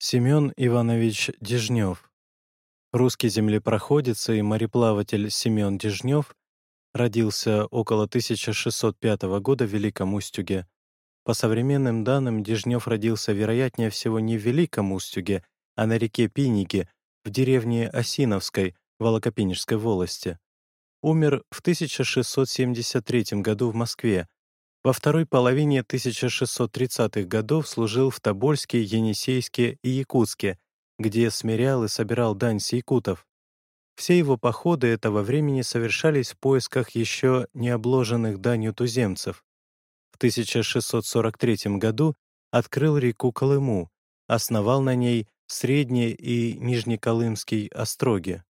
Семен Иванович Дежнев. Русский землепроходец и мореплаватель Семен Дежнев родился около 1605 года в Великом Устюге. По современным данным, Дежнев родился, вероятнее всего, не в Великом Устюге, а на реке Пиниге, в деревне Осиновской, Волокопинежской волости. Умер в 1673 году в Москве, во второй половине 1630-х годов служил в Тобольске, Енисейске и Якутске, где смирял и собирал дань с якутов. Все его походы этого времени совершались в поисках еще не обложенных данью туземцев. В 1643 году открыл реку Колыму, основал на ней Средне- и Нижнеколымский остроги.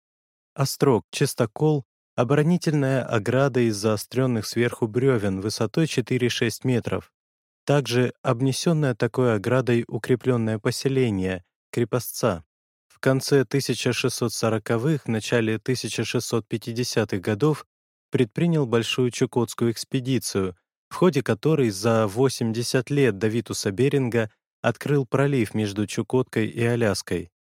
Острог, чистокол Оборонительная ограда из заостренных сверху бревен высотой 4-6 метров. Также обнесенное такой оградой укрепленное поселение, крепостца. В конце 1640-х, начале 1650-х годов предпринял большую Чукотскую экспедицию, в ходе которой за 80 лет до Витуса Беринга открыл пролив между Чукоткой и Аляской.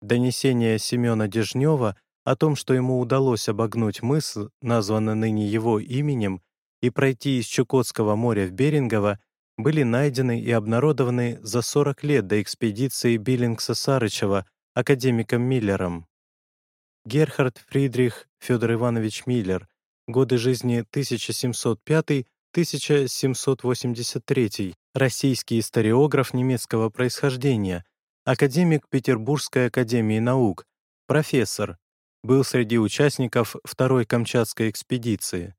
Донесение Семена Дежнева — о том, что ему удалось обогнуть мыс, названный ныне его именем, и пройти из Чукотского моря в Берингово, были найдены и обнародованы за 40 лет до экспедиции Биллингса-Сарычева академиком Миллером. Герхард Фридрих Федор Иванович Миллер, годы жизни 1705-1783, российский историограф немецкого происхождения, академик Петербургской академии наук, профессор, был среди участников второй Камчатской экспедиции.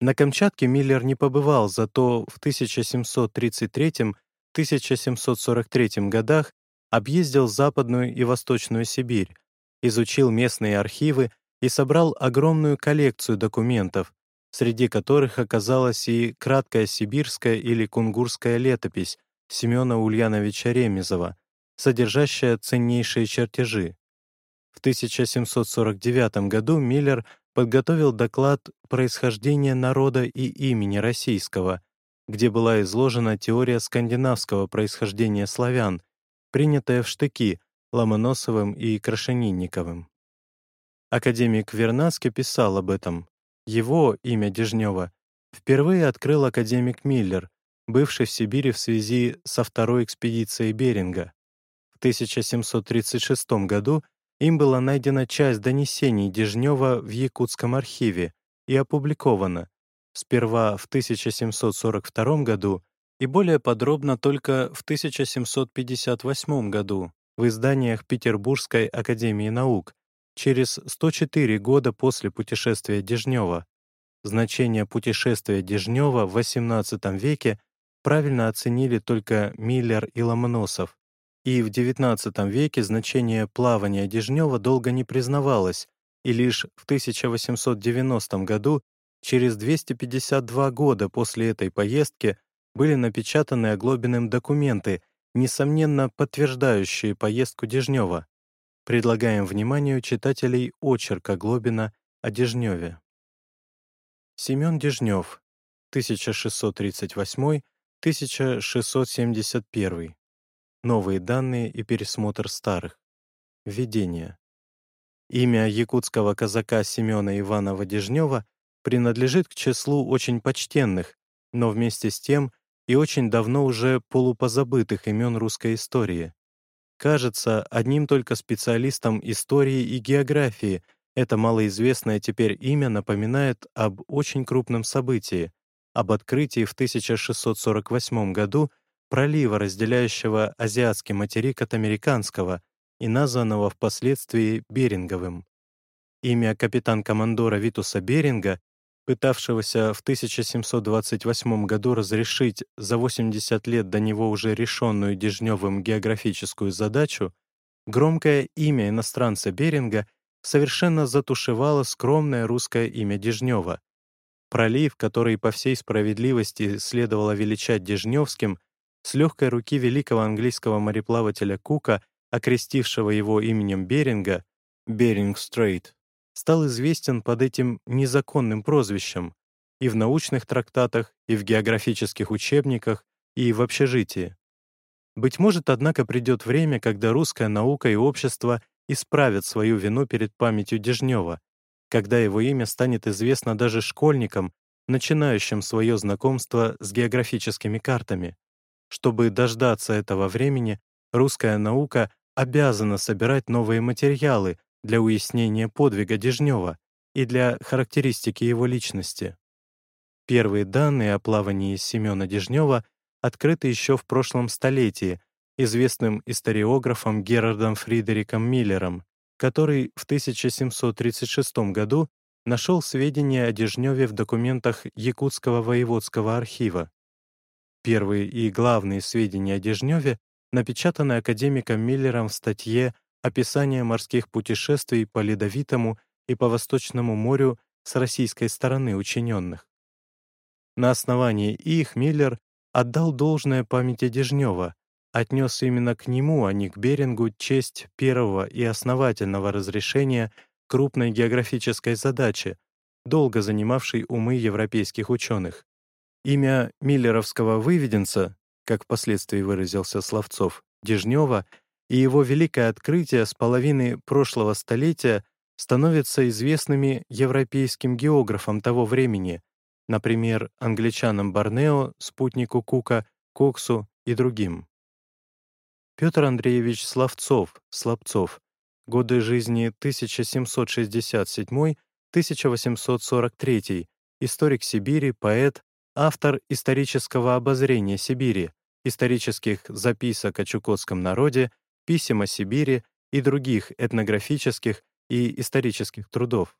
На Камчатке Миллер не побывал, зато в 1733-1743 годах объездил Западную и Восточную Сибирь, изучил местные архивы и собрал огромную коллекцию документов, среди которых оказалась и краткая сибирская или кунгурская летопись Семена Ульяновича Ремезова, содержащая ценнейшие чертежи. В 1749 году Миллер подготовил доклад «Происхождение народа и имени российского», где была изложена теория скандинавского происхождения славян, принятая в штыки Ломоносовым и Крашенинниковым. Академик Вернадский писал об этом. Его, имя Дежнева, впервые открыл академик Миллер, бывший в Сибири в связи со второй экспедицией Беринга. В 1736 году им была найдена часть донесений Дежнева в Якутском архиве и опубликована, сперва в 1742 году и более подробно только в 1758 году в изданиях Петербургской академии наук, через 104 года после путешествия Дежнева. Значение путешествия Дежнева в XVIII веке правильно оценили только Миллер и Ломоносов и в XIX веке значение плавания Дежнева долго не признавалось, и лишь в 1890 году, через 252 года после этой поездки, были напечатаны Оглобиным документы, несомненно подтверждающие поездку Дежнева. Предлагаем вниманию читателей очерк Оглобина о Дежневе. Семен Дежнев, 1638-1671 новые данные и пересмотр старых. Введение. Имя якутского казака Семена Иванова Дежнева принадлежит к числу очень почтенных, но вместе с тем и очень давно уже полупозабытых имен русской истории. Кажется, одним только специалистам истории и географии это малоизвестное теперь имя напоминает об очень крупном событии, об открытии в 1648 году пролива, разделяющего азиатский материк от американского и названного впоследствии Беринговым. Имя капитан-командора Витуса Беринга, пытавшегося в 1728 году разрешить за 80 лет до него уже решенную Дежневым географическую задачу, громкое имя иностранца Беринга совершенно затушевало скромное русское имя Дежнева. Пролив, который по всей справедливости следовало величать Дежневским, с легкой руки великого английского мореплавателя Кука, окрестившего его именем Беринга, Беринг-Стрейт, стал известен под этим незаконным прозвищем и в научных трактатах, и в географических учебниках, и в общежитии. Быть может, однако, придет время, когда русская наука и общество исправят свою вину перед памятью Дежнева, когда его имя станет известно даже школьникам, начинающим свое знакомство с географическими картами. Чтобы дождаться этого времени, русская наука обязана собирать новые материалы для уяснения подвига Дежнева и для характеристики его личности. Первые данные о плавании Семена Дежнева открыты еще в прошлом столетии известным историографом Герардом Фридериком Миллером, который в 1736 году нашел сведения о Дежневе в документах Якутского воеводского архива. Первые и главные сведения о Дежневе напечатаны академиком Миллером в статье «Описание морских путешествий по Ледовитому и по Восточному морю с российской стороны учиненных». На основании их Миллер отдал должное памяти Дежнева, отнес именно к нему, а не к Берингу, честь первого и основательного разрешения крупной географической задачи, долго занимавшей умы европейских ученых. Имя миллеровского выведенца, как впоследствии выразился Словцов, Дежнева, и его великое открытие с половины прошлого столетия становятся известными европейским географам того времени, например, англичанам Борнео, спутнику Кука, Коксу и другим. Петр Андреевич Славцов, Слабцов, годы жизни 1767-1843, историк Сибири, поэт, автор исторического обозрения Сибири, исторических записок о чукотском народе, писем о Сибири и других этнографических и исторических трудов.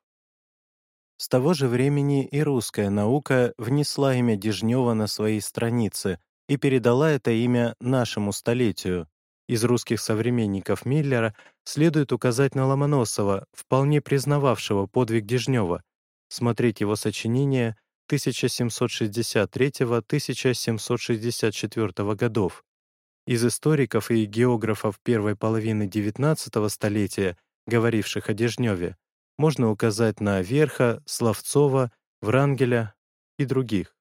С того же времени и русская наука внесла имя Дежнева на свои страницы и передала это имя нашему столетию. Из русских современников Миллера следует указать на Ломоносова, вполне признававшего подвиг Дежнева, смотреть его сочинения 1763-1764 годов. Из историков и географов первой половины XIX столетия, говоривших о Дежневе, можно указать на Верха, Словцова, Врангеля и других.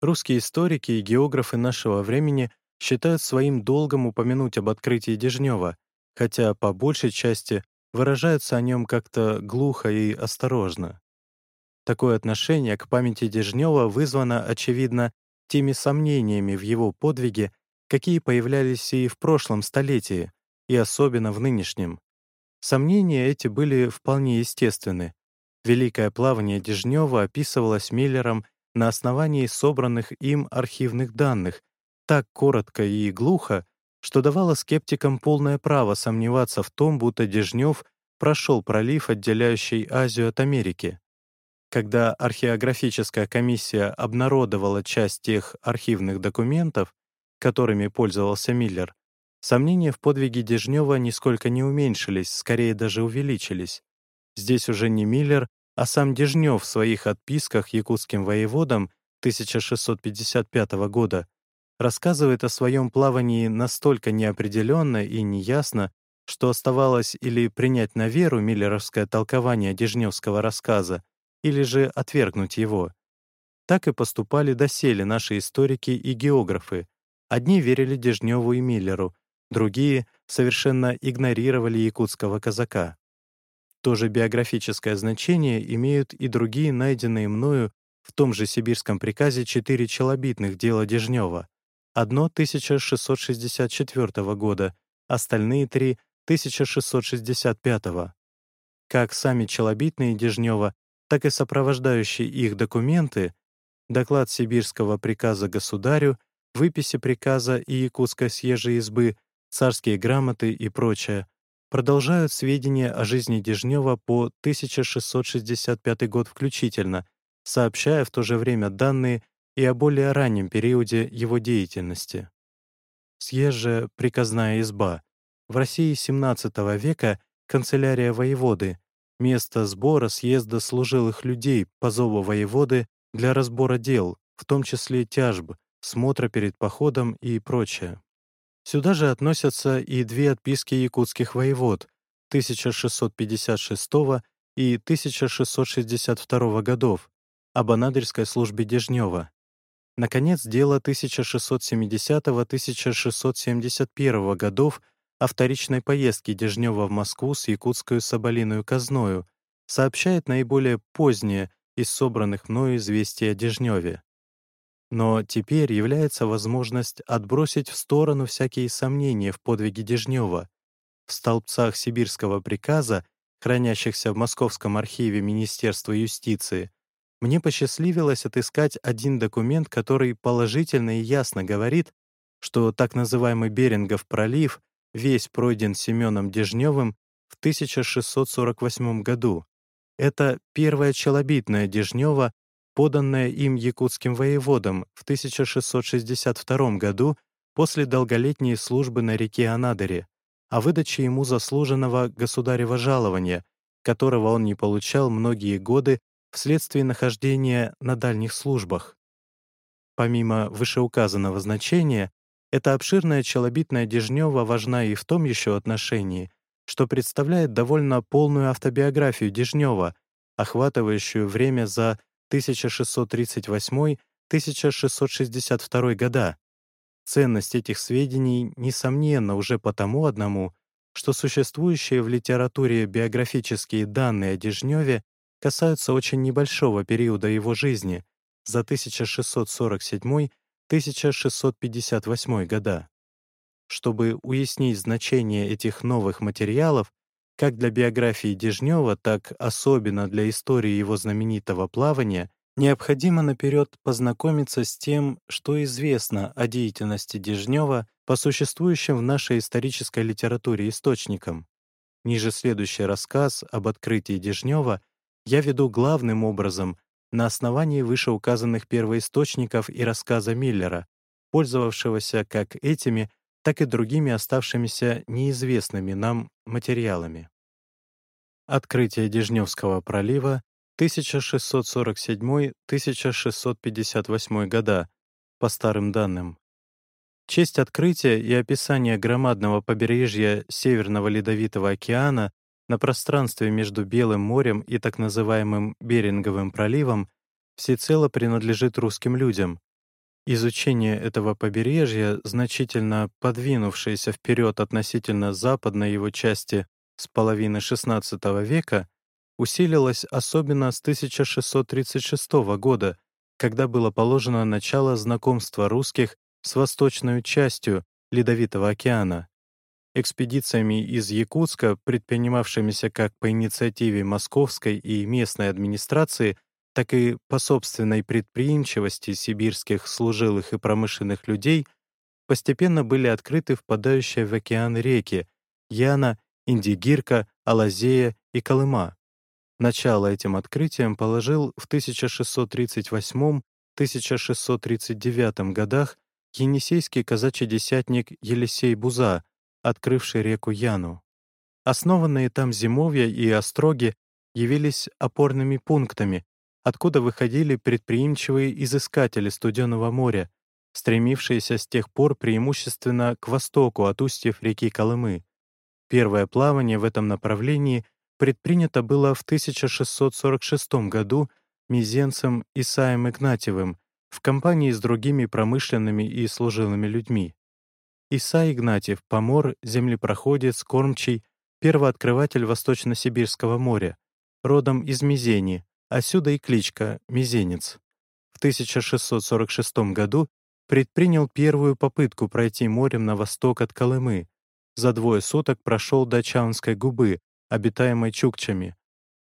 Русские историки и географы нашего времени считают своим долгом упомянуть об открытии Дежнева, хотя по большей части выражаются о нем как-то глухо и осторожно. Такое отношение к памяти Дежнева вызвано, очевидно, теми сомнениями в его подвиге, какие появлялись и в прошлом столетии, и особенно в нынешнем. Сомнения эти были вполне естественны. Великое плавание Дежнева описывалось Миллером на основании собранных им архивных данных, так коротко и глухо, что давало скептикам полное право сомневаться в том, будто Дежнев прошел пролив, отделяющий Азию от Америки. Когда археографическая комиссия обнародовала часть тех архивных документов, которыми пользовался Миллер, Сомнения в подвиге Дежнева нисколько не уменьшились, скорее даже увеличились. Здесь уже не Миллер, а сам Дежнев в своих отписках якутским воеводам 1655 года рассказывает о своем плавании настолько неопределенно и неясно, что оставалось или принять на веру миллеровское толкование Дежневского рассказа, или же отвергнуть его. Так и поступали доселе наши историки и географы. Одни верили Дежневу и Миллеру, Другие совершенно игнорировали якутского казака. То же биографическое значение имеют и другие найденные мною в том же сибирском приказе четыре челобитных дела Дежнева. Одно 1664 года, остальные три — 1665. Как сами челобитные Дежнева, так и сопровождающие их документы, доклад сибирского приказа государю, выписи приказа и якутской съезжей избы — царские грамоты и прочее, продолжают сведения о жизни Дежнева по 1665 год включительно, сообщая в то же время данные и о более раннем периоде его деятельности. Съезжая приказная изба. В России XVII века канцелярия воеводы, место сбора съезда служилых людей по зову воеводы для разбора дел, в том числе тяжб, смотра перед походом и прочее. Сюда же относятся и две отписки якутских воевод 1656 и 1662 годов об анадырской службе Дежнева. Наконец, дело 1670-1671 годов о вторичной поездке Дежнева в Москву с якутскую соболиную казною сообщает наиболее позднее из собранных мною известий о Дежневе. Но теперь является возможность отбросить в сторону всякие сомнения в подвиге Дежнева. В столбцах сибирского приказа, хранящихся в Московском архиве Министерства юстиции, мне посчастливилось отыскать один документ, который положительно и ясно говорит, что так называемый Берингов пролив весь пройден Семеном Дежневым в 1648 году. Это первая челобитная Дежнева, поданная им якутским воеводам в 1662 году после долголетней службы на реке Анадыре, о выдаче ему заслуженного государева жалования, которого он не получал многие годы вследствие нахождения на дальних службах. Помимо вышеуказанного значения, эта обширная челобитная Дежнева важна и в том еще отношении, что представляет довольно полную автобиографию Дежнева, охватывающую время за 1638-1662 года. Ценность этих сведений несомненно уже потому одному, что существующие в литературе биографические данные о Дежневе касаются очень небольшого периода его жизни за 1647-1658 года. Чтобы уяснить значение этих новых материалов, как для биографии Дежнева, так особенно для истории его знаменитого плавания, необходимо наперед познакомиться с тем, что известно о деятельности Дежнева по существующим в нашей исторической литературе источникам. Ниже следующий рассказ об открытии Дежнева я веду главным образом на основании вышеуказанных первоисточников и рассказа Миллера, пользовавшегося как этими, так и другими оставшимися неизвестными нам материалами. Открытие Дежневского пролива 1647-1658 года, по старым данным. Честь открытия и описания громадного побережья Северного Ледовитого океана на пространстве между Белым морем и так называемым Беринговым проливом всецело принадлежит русским людям. Изучение этого побережья, значительно подвинувшееся вперед относительно западной его части с половины XVI века, усилилось особенно с 1636 года, когда было положено начало знакомства русских с восточной частью Ледовитого океана. Экспедициями из Якутска, предпринимавшимися как по инициативе московской и местной администрации, так и по собственной предприимчивости сибирских служилых и промышленных людей, постепенно были открыты впадающие в океан реки Яна, Индигирка, Алазея и Колыма. Начало этим открытиям положил в 1638-1639 годах енисейский казачий десятник Елисей Буза, открывший реку Яну. Основанные там зимовья и остроги явились опорными пунктами, откуда выходили предприимчивые изыскатели Студенного моря, стремившиеся с тех пор преимущественно к востоку от устьев реки Колымы. Первое плавание в этом направлении предпринято было в 1646 году мизенцем Исаем Игнатьевым в компании с другими промышленными и служилыми людьми. Иса Игнатьев, помор, землепроходец, кормчий, первооткрыватель Восточно-Сибирского моря, родом из Мизени, отсюда и кличка «Мизенец». В 1646 году предпринял первую попытку пройти морем на восток от Колымы. За двое суток прошел до Чаунской губы, обитаемой чукчами.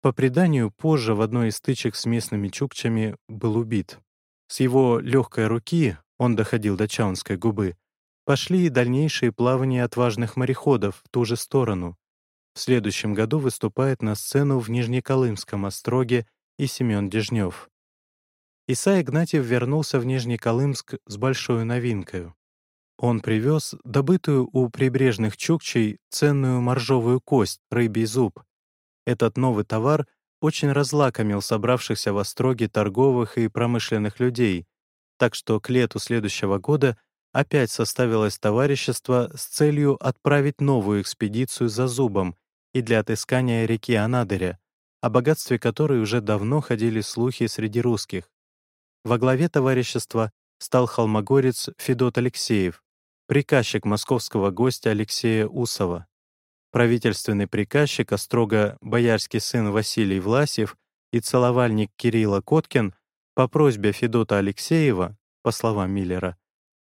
По преданию, позже в одной из стычек с местными чукчами был убит. С его легкой руки, он доходил до Чаунской губы, Пошли и дальнейшие плавания отважных мореходов в ту же сторону. В следующем году выступает на сцену в Нижнеколымском остроге и Семен Дежнев. Исай Игнатьев вернулся в Нижнеколымск с большой новинкой. Он привез добытую у прибрежных чукчей ценную моржовую кость, рыбий зуб. Этот новый товар очень разлакомил собравшихся в остроге торговых и промышленных людей, так что к лету следующего года опять составилось товарищество с целью отправить новую экспедицию за зубом и для отыскания реки Анадыря, о богатстве которой уже давно ходили слухи среди русских. Во главе товарищества стал холмогорец Федот Алексеев, приказчик московского гостя Алексея Усова. Правительственный приказчик, а строго боярский сын Василий Власев и целовальник Кирилла Коткин по просьбе Федота Алексеева, по словам Миллера,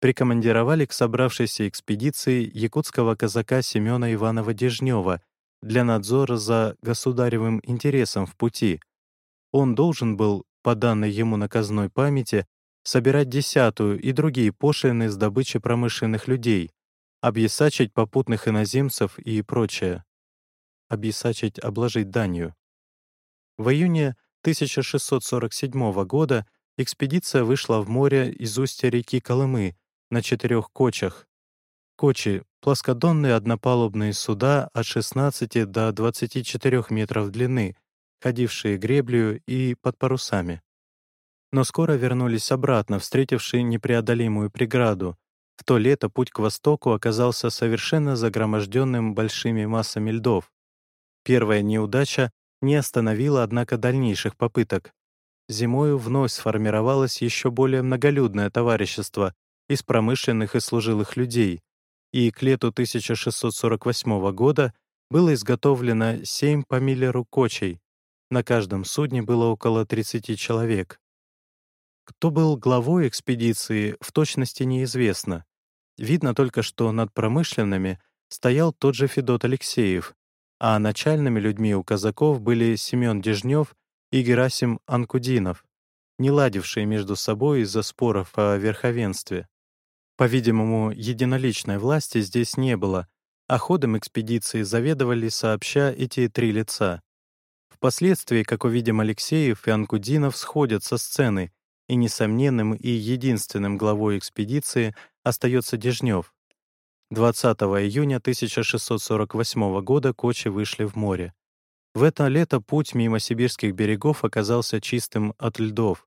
прикомандировали к собравшейся экспедиции якутского казака Семена Иванова Дежнева для надзора за государевым интересом в пути. Он должен был, по данной ему наказной памяти, собирать десятую и другие пошлины с добычи промышленных людей, объясачить попутных иноземцев и прочее. Объясачить, обложить данью. В июне 1647 года экспедиция вышла в море из устья реки Колымы на четырех кочах. Кочи — плоскодонные однопалубные суда от 16 до 24 метров длины, ходившие греблею и под парусами но скоро вернулись обратно, встретившие непреодолимую преграду. В то лето путь к востоку оказался совершенно загроможденным большими массами льдов. Первая неудача не остановила, однако, дальнейших попыток. Зимою вновь сформировалось еще более многолюдное товарищество из промышленных и служилых людей, и к лету 1648 года было изготовлено семь по миллеру кочей. На каждом судне было около 30 человек. Кто был главой экспедиции, в точности неизвестно. Видно только, что над промышленными стоял тот же Федот Алексеев, а начальными людьми у казаков были Семен Дежнев и Герасим Анкудинов, не ладившие между собой из-за споров о верховенстве. По-видимому, единоличной власти здесь не было, а ходом экспедиции заведовали сообща эти три лица. Впоследствии, как увидим, Алексеев и Анкудинов сходят со сцены и несомненным и единственным главой экспедиции остается Дежнев. 20 июня 1648 года кочи вышли в море. В это лето путь мимо сибирских берегов оказался чистым от льдов.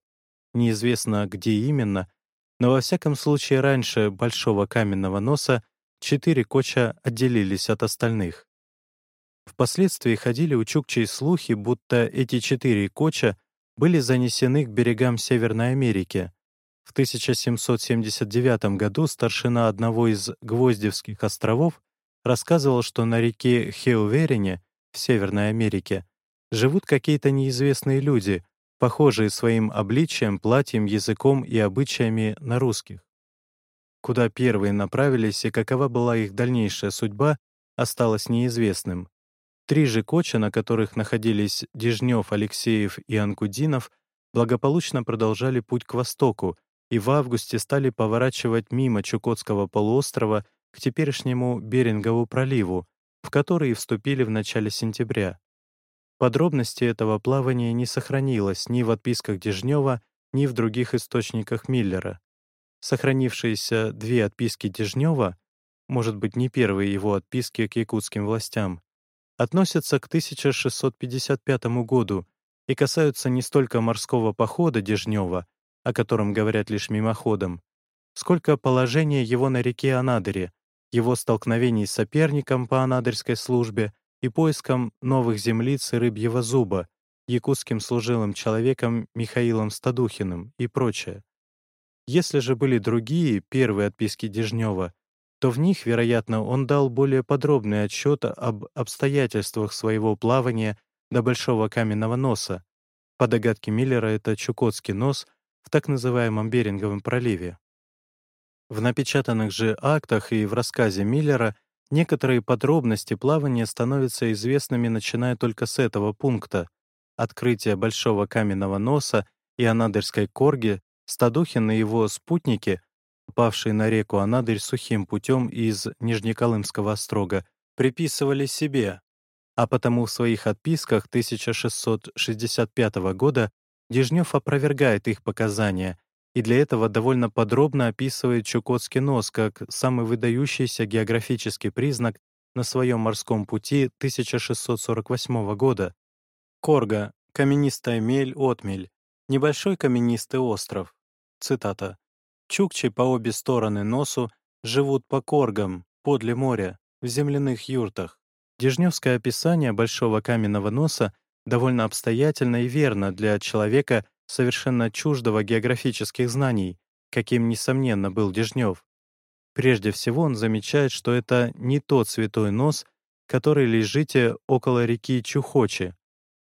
Неизвестно, где именно, но во всяком случае раньше Большого каменного носа четыре коча отделились от остальных. Впоследствии ходили у чукчей слухи, будто эти четыре коча были занесены к берегам Северной Америки. В 1779 году старшина одного из Гвоздевских островов рассказывал, что на реке Хеуверине в Северной Америке живут какие-то неизвестные люди, похожие своим обличием, платьем, языком и обычаями на русских. Куда первые направились и какова была их дальнейшая судьба, осталось неизвестным. Три же коча, на которых находились Дежнев, Алексеев и Анкудинов, благополучно продолжали путь к востоку и в августе стали поворачивать мимо Чукотского полуострова к теперешнему Берингову проливу, в который вступили в начале сентября. Подробности этого плавания не сохранилось ни в отписках Дежнева, ни в других источниках Миллера. Сохранившиеся две отписки Дежнева, может быть, не первые его отписки к якутским властям, относятся к 1655 году и касаются не столько морского похода Дежнева, о котором говорят лишь мимоходом, сколько положения его на реке Анадыре, его столкновений с соперником по анадырской службе и поиском новых землиц и рыбьего зуба, якутским служилым человеком Михаилом Стадухиным и прочее. Если же были другие, первые отписки Дежнева, то в них, вероятно, он дал более подробный отчет об обстоятельствах своего плавания до Большого каменного носа. По догадке Миллера, это Чукотский нос в так называемом Беринговом проливе. В напечатанных же актах и в рассказе Миллера некоторые подробности плавания становятся известными, начиная только с этого пункта — открытие Большого каменного носа и Анадырской корги, Стадухин и его спутники попавшие на реку Анадырь сухим путем из Нижнеколымского острога, приписывали себе, а потому в своих отписках 1665 года Дежнев опровергает их показания и для этого довольно подробно описывает Чукотский нос как самый выдающийся географический признак на своем морском пути 1648 года. Корга, каменистая мель-отмель, небольшой каменистый остров. Цитата. Чукчи по обе стороны носу живут по коргам, подле моря, в земляных юртах. Дежневское описание большого каменного носа довольно обстоятельно и верно для человека, совершенно чуждого географических знаний, каким, несомненно, был Дежнев. Прежде всего он замечает, что это не тот святой нос, который лежите около реки Чухочи.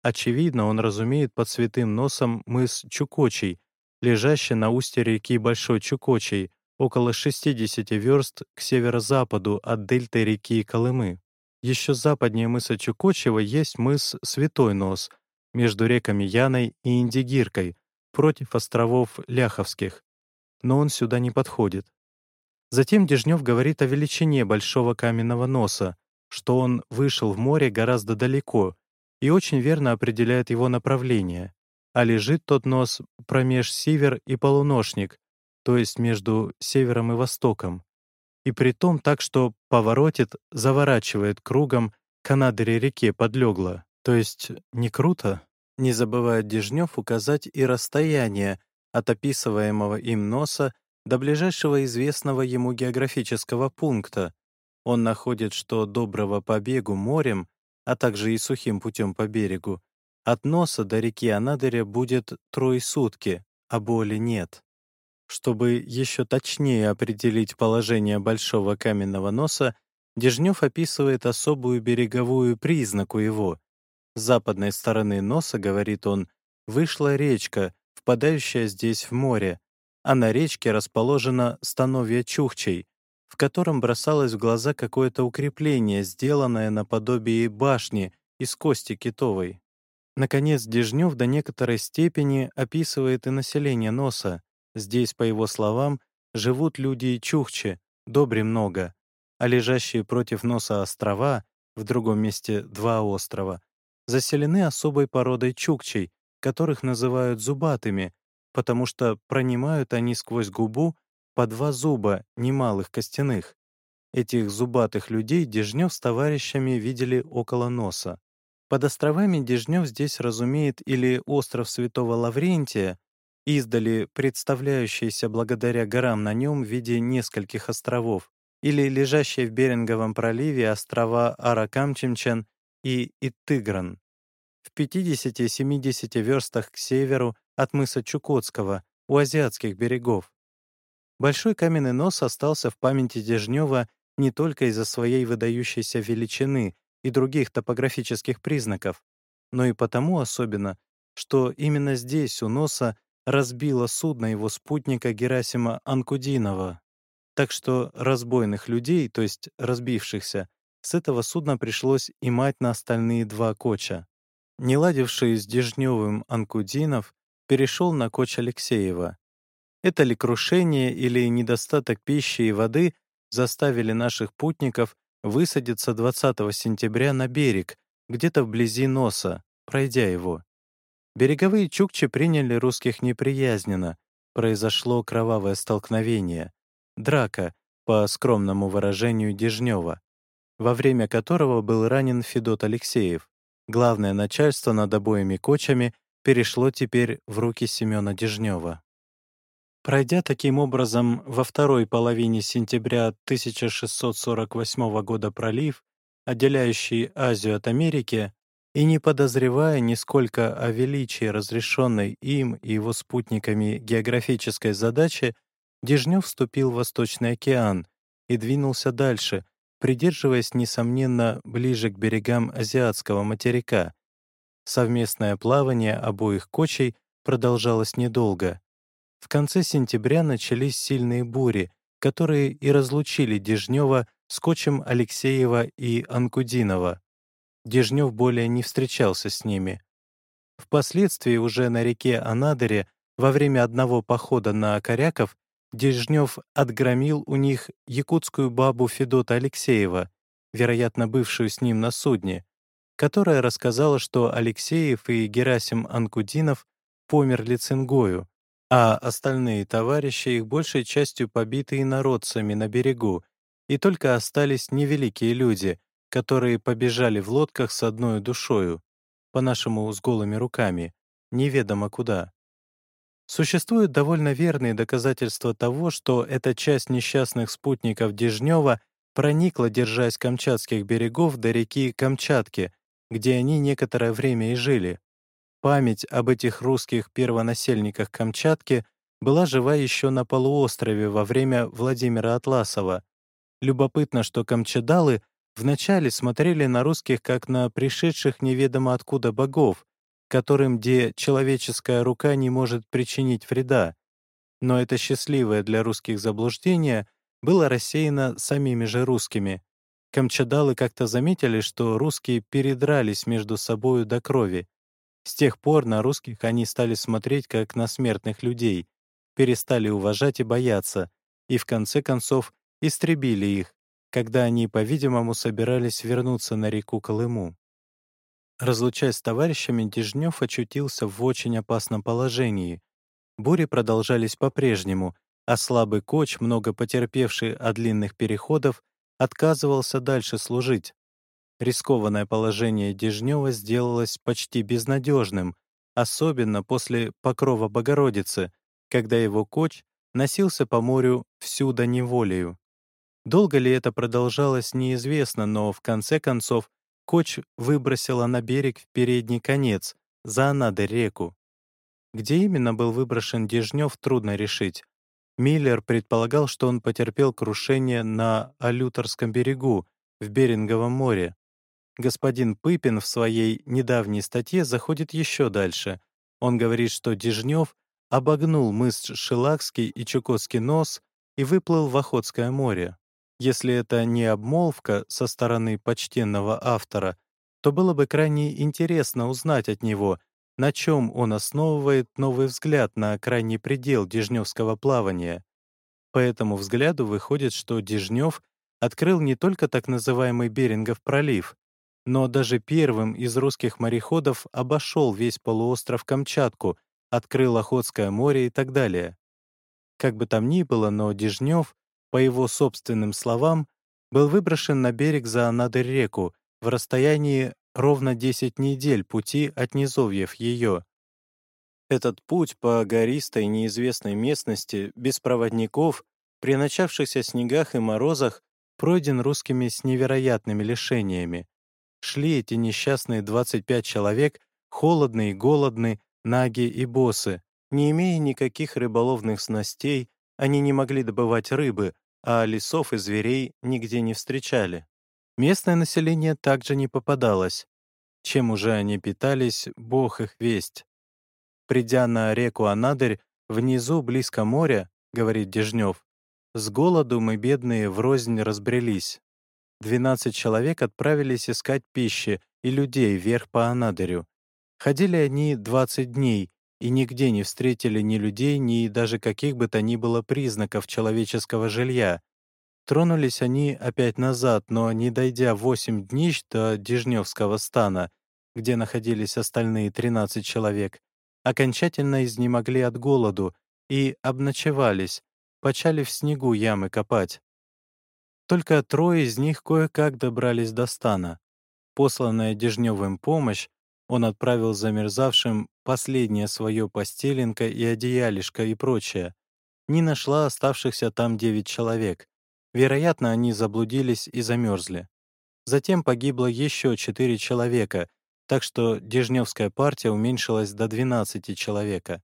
Очевидно, он разумеет под святым носом мыс Чукочий, лежащий на устье реки Большой Чукочей, около 60 верст к северо-западу от дельты реки Колымы. Еще западнее мыса Чукочева есть мыс Святой Нос между реками Яной и Индигиркой против островов Ляховских, но он сюда не подходит. Затем Дежнев говорит о величине большого каменного носа, что он вышел в море гораздо далеко и очень верно определяет его направление, а лежит тот нос промеж север и полуношник, то есть между севером и востоком, и при том так, что поворотит, заворачивает кругом к реке подлегла, то есть не круто. Не забывает Дежнев указать и расстояние от описываемого им носа до ближайшего известного ему географического пункта. Он находит, что доброго побегу морем, а также и сухим путем по берегу, от носа до реки Анадыря будет трое сутки, а боли нет. Чтобы еще точнее определить положение большого каменного носа, Дежнев описывает особую береговую признаку его. С западной стороны носа, говорит он, вышла речка, впадающая здесь в море, а на речке расположено становье Чухчей, в котором бросалось в глаза какое-то укрепление, сделанное наподобие башни из кости китовой. Наконец, Дежнев до некоторой степени описывает и население носа. Здесь, по его словам, живут люди и чухчи, добре много, а лежащие против носа острова, в другом месте два острова, заселены особой породой чукчей, которых называют зубатыми, потому что пронимают они сквозь губу по два зуба немалых костяных. Этих зубатых людей Дежнев с товарищами видели около носа. Под островами Дежнев здесь разумеет или остров Святого Лаврентия, издали представляющийся благодаря горам на нем в виде нескольких островов, или лежащие в Беринговом проливе острова Аракамчимчан и Иттыгран, в 50-70 верстах к северу от мыса Чукотского, у азиатских берегов. Большой каменный нос остался в памяти Дежнева не только из-за своей выдающейся величины и других топографических признаков, но и потому особенно, что именно здесь у носа разбило судно его спутника Герасима Анкудинова. Так что разбойных людей, то есть разбившихся, с этого судна пришлось имать на остальные два коча. Не ладивший с Дежневым Анкудинов перешел на коч Алексеева. Это ли крушение или недостаток пищи и воды заставили наших путников высадиться 20 сентября на берег, где-то вблизи носа, пройдя его. Береговые чукчи приняли русских неприязненно, произошло кровавое столкновение, драка, по скромному выражению Дежнева, во время которого был ранен Федот Алексеев. Главное начальство над обоими кочами перешло теперь в руки Семена Дежнева. Пройдя таким образом во второй половине сентября 1648 года пролив, отделяющий Азию от Америки, и не подозревая нисколько о величии разрешенной им и его спутниками географической задачи, Дежнев вступил в Восточный океан и двинулся дальше, придерживаясь, несомненно, ближе к берегам азиатского материка. Совместное плавание обоих кочей продолжалось недолго. В конце сентября начались сильные бури, которые и разлучили Дежнева с кочем Алексеева и Анкудинова. Дежнев более не встречался с ними. Впоследствии уже на реке Анадыре во время одного похода на Коряков Дежнев отгромил у них якутскую бабу Федота Алексеева, вероятно, бывшую с ним на судне, которая рассказала, что Алексеев и Герасим Анкудинов померли цингою, а остальные товарищи их большей частью побиты инородцами на берегу, и только остались невеликие люди, которые побежали в лодках с одной душою, по-нашему с голыми руками, неведомо куда. Существуют довольно верные доказательства того, что эта часть несчастных спутников Дежнева проникла, держась камчатских берегов до реки Камчатки, где они некоторое время и жили. Память об этих русских первонасельниках Камчатки была жива еще на полуострове во время Владимира Атласова. Любопытно, что камчадалы вначале смотрели на русских как на пришедших неведомо откуда богов, которым где человеческая рука не может причинить вреда. Но это счастливое для русских заблуждение было рассеяно самими же русскими. Камчадалы как-то заметили, что русские передрались между собою до крови. С тех пор на русских они стали смотреть как на смертных людей, перестали уважать и бояться, и в конце концов истребили их, когда они, по-видимому, собирались вернуться на реку Колыму. Разлучаясь с товарищами, Дежнев очутился в очень опасном положении. Бури продолжались по-прежнему, а слабый коч, много потерпевший от длинных переходов, отказывался дальше служить. Рискованное положение Дежнева сделалось почти безнадежным, особенно после покрова Богородицы, когда его коч носился по морю всю до неволею. Долго ли это продолжалось, неизвестно, но в конце концов коч выбросила на берег в передний конец, за Анадырь реку. Где именно был выброшен Дежнев, трудно решить. Миллер предполагал, что он потерпел крушение на Алюторском берегу, в Беринговом море. Господин Пыпин в своей недавней статье заходит еще дальше. Он говорит, что Дежнев обогнул мыс Шилакский и Чукотский нос и выплыл в Охотское море. Если это не обмолвка со стороны почтенного автора, то было бы крайне интересно узнать от него, на чем он основывает новый взгляд на крайний предел дежневского плавания. По этому взгляду выходит, что Дежнев открыл не только так называемый Берингов пролив, но даже первым из русских мореходов обошел весь полуостров Камчатку — открыл Охотское море и так далее. Как бы там ни было, но Дежнев, по его собственным словам, был выброшен на берег за Анадырь-реку в расстоянии ровно 10 недель пути от низовьев ее. Этот путь по гористой неизвестной местности, без проводников, при начавшихся снегах и морозах, пройден русскими с невероятными лишениями. Шли эти несчастные 25 человек, холодные и голодные, наги и босы. Не имея никаких рыболовных снастей, они не могли добывать рыбы, а лесов и зверей нигде не встречали. Местное население также не попадалось. Чем уже они питались, бог их весть. Придя на реку Анадырь, внизу, близко моря, говорит Дежнев, с голоду мы, бедные, врознь разбрелись. Двенадцать человек отправились искать пищи и людей вверх по Анадырю. Ходили они 20 дней и нигде не встретили ни людей, ни даже каких бы то ни было признаков человеческого жилья. Тронулись они опять назад, но, не дойдя 8 днищ до Дежневского стана, где находились остальные 13 человек, окончательно изнемогли от голоду и обночевались, почали в снегу ямы копать. Только трое из них кое-как добрались до стана. Посланная Дежневым помощь он отправил замерзавшим последнее свое постеленко и одеялишко и прочее. Не нашла оставшихся там девять человек. Вероятно, они заблудились и замерзли. Затем погибло еще четыре человека, так что Дежневская партия уменьшилась до 12 человека.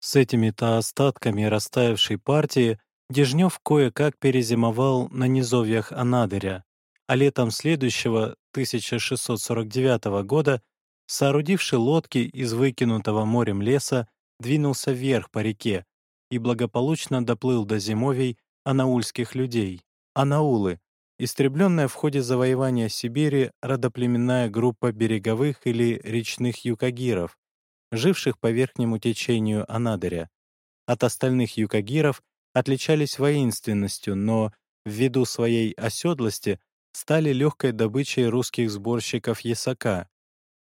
С этими-то остатками растаявшей партии Дежнев кое-как перезимовал на низовьях Анадыря, а летом следующего 1649 года, соорудивший лодки из выкинутого морем леса, двинулся вверх по реке и благополучно доплыл до зимовий анаульских людей. Анаулы — истребленная в ходе завоевания Сибири родоплеменная группа береговых или речных юкагиров, живших по верхнему течению Анадыря. От остальных юкагиров отличались воинственностью, но ввиду своей оседлости стали легкой добычей русских сборщиков ясака.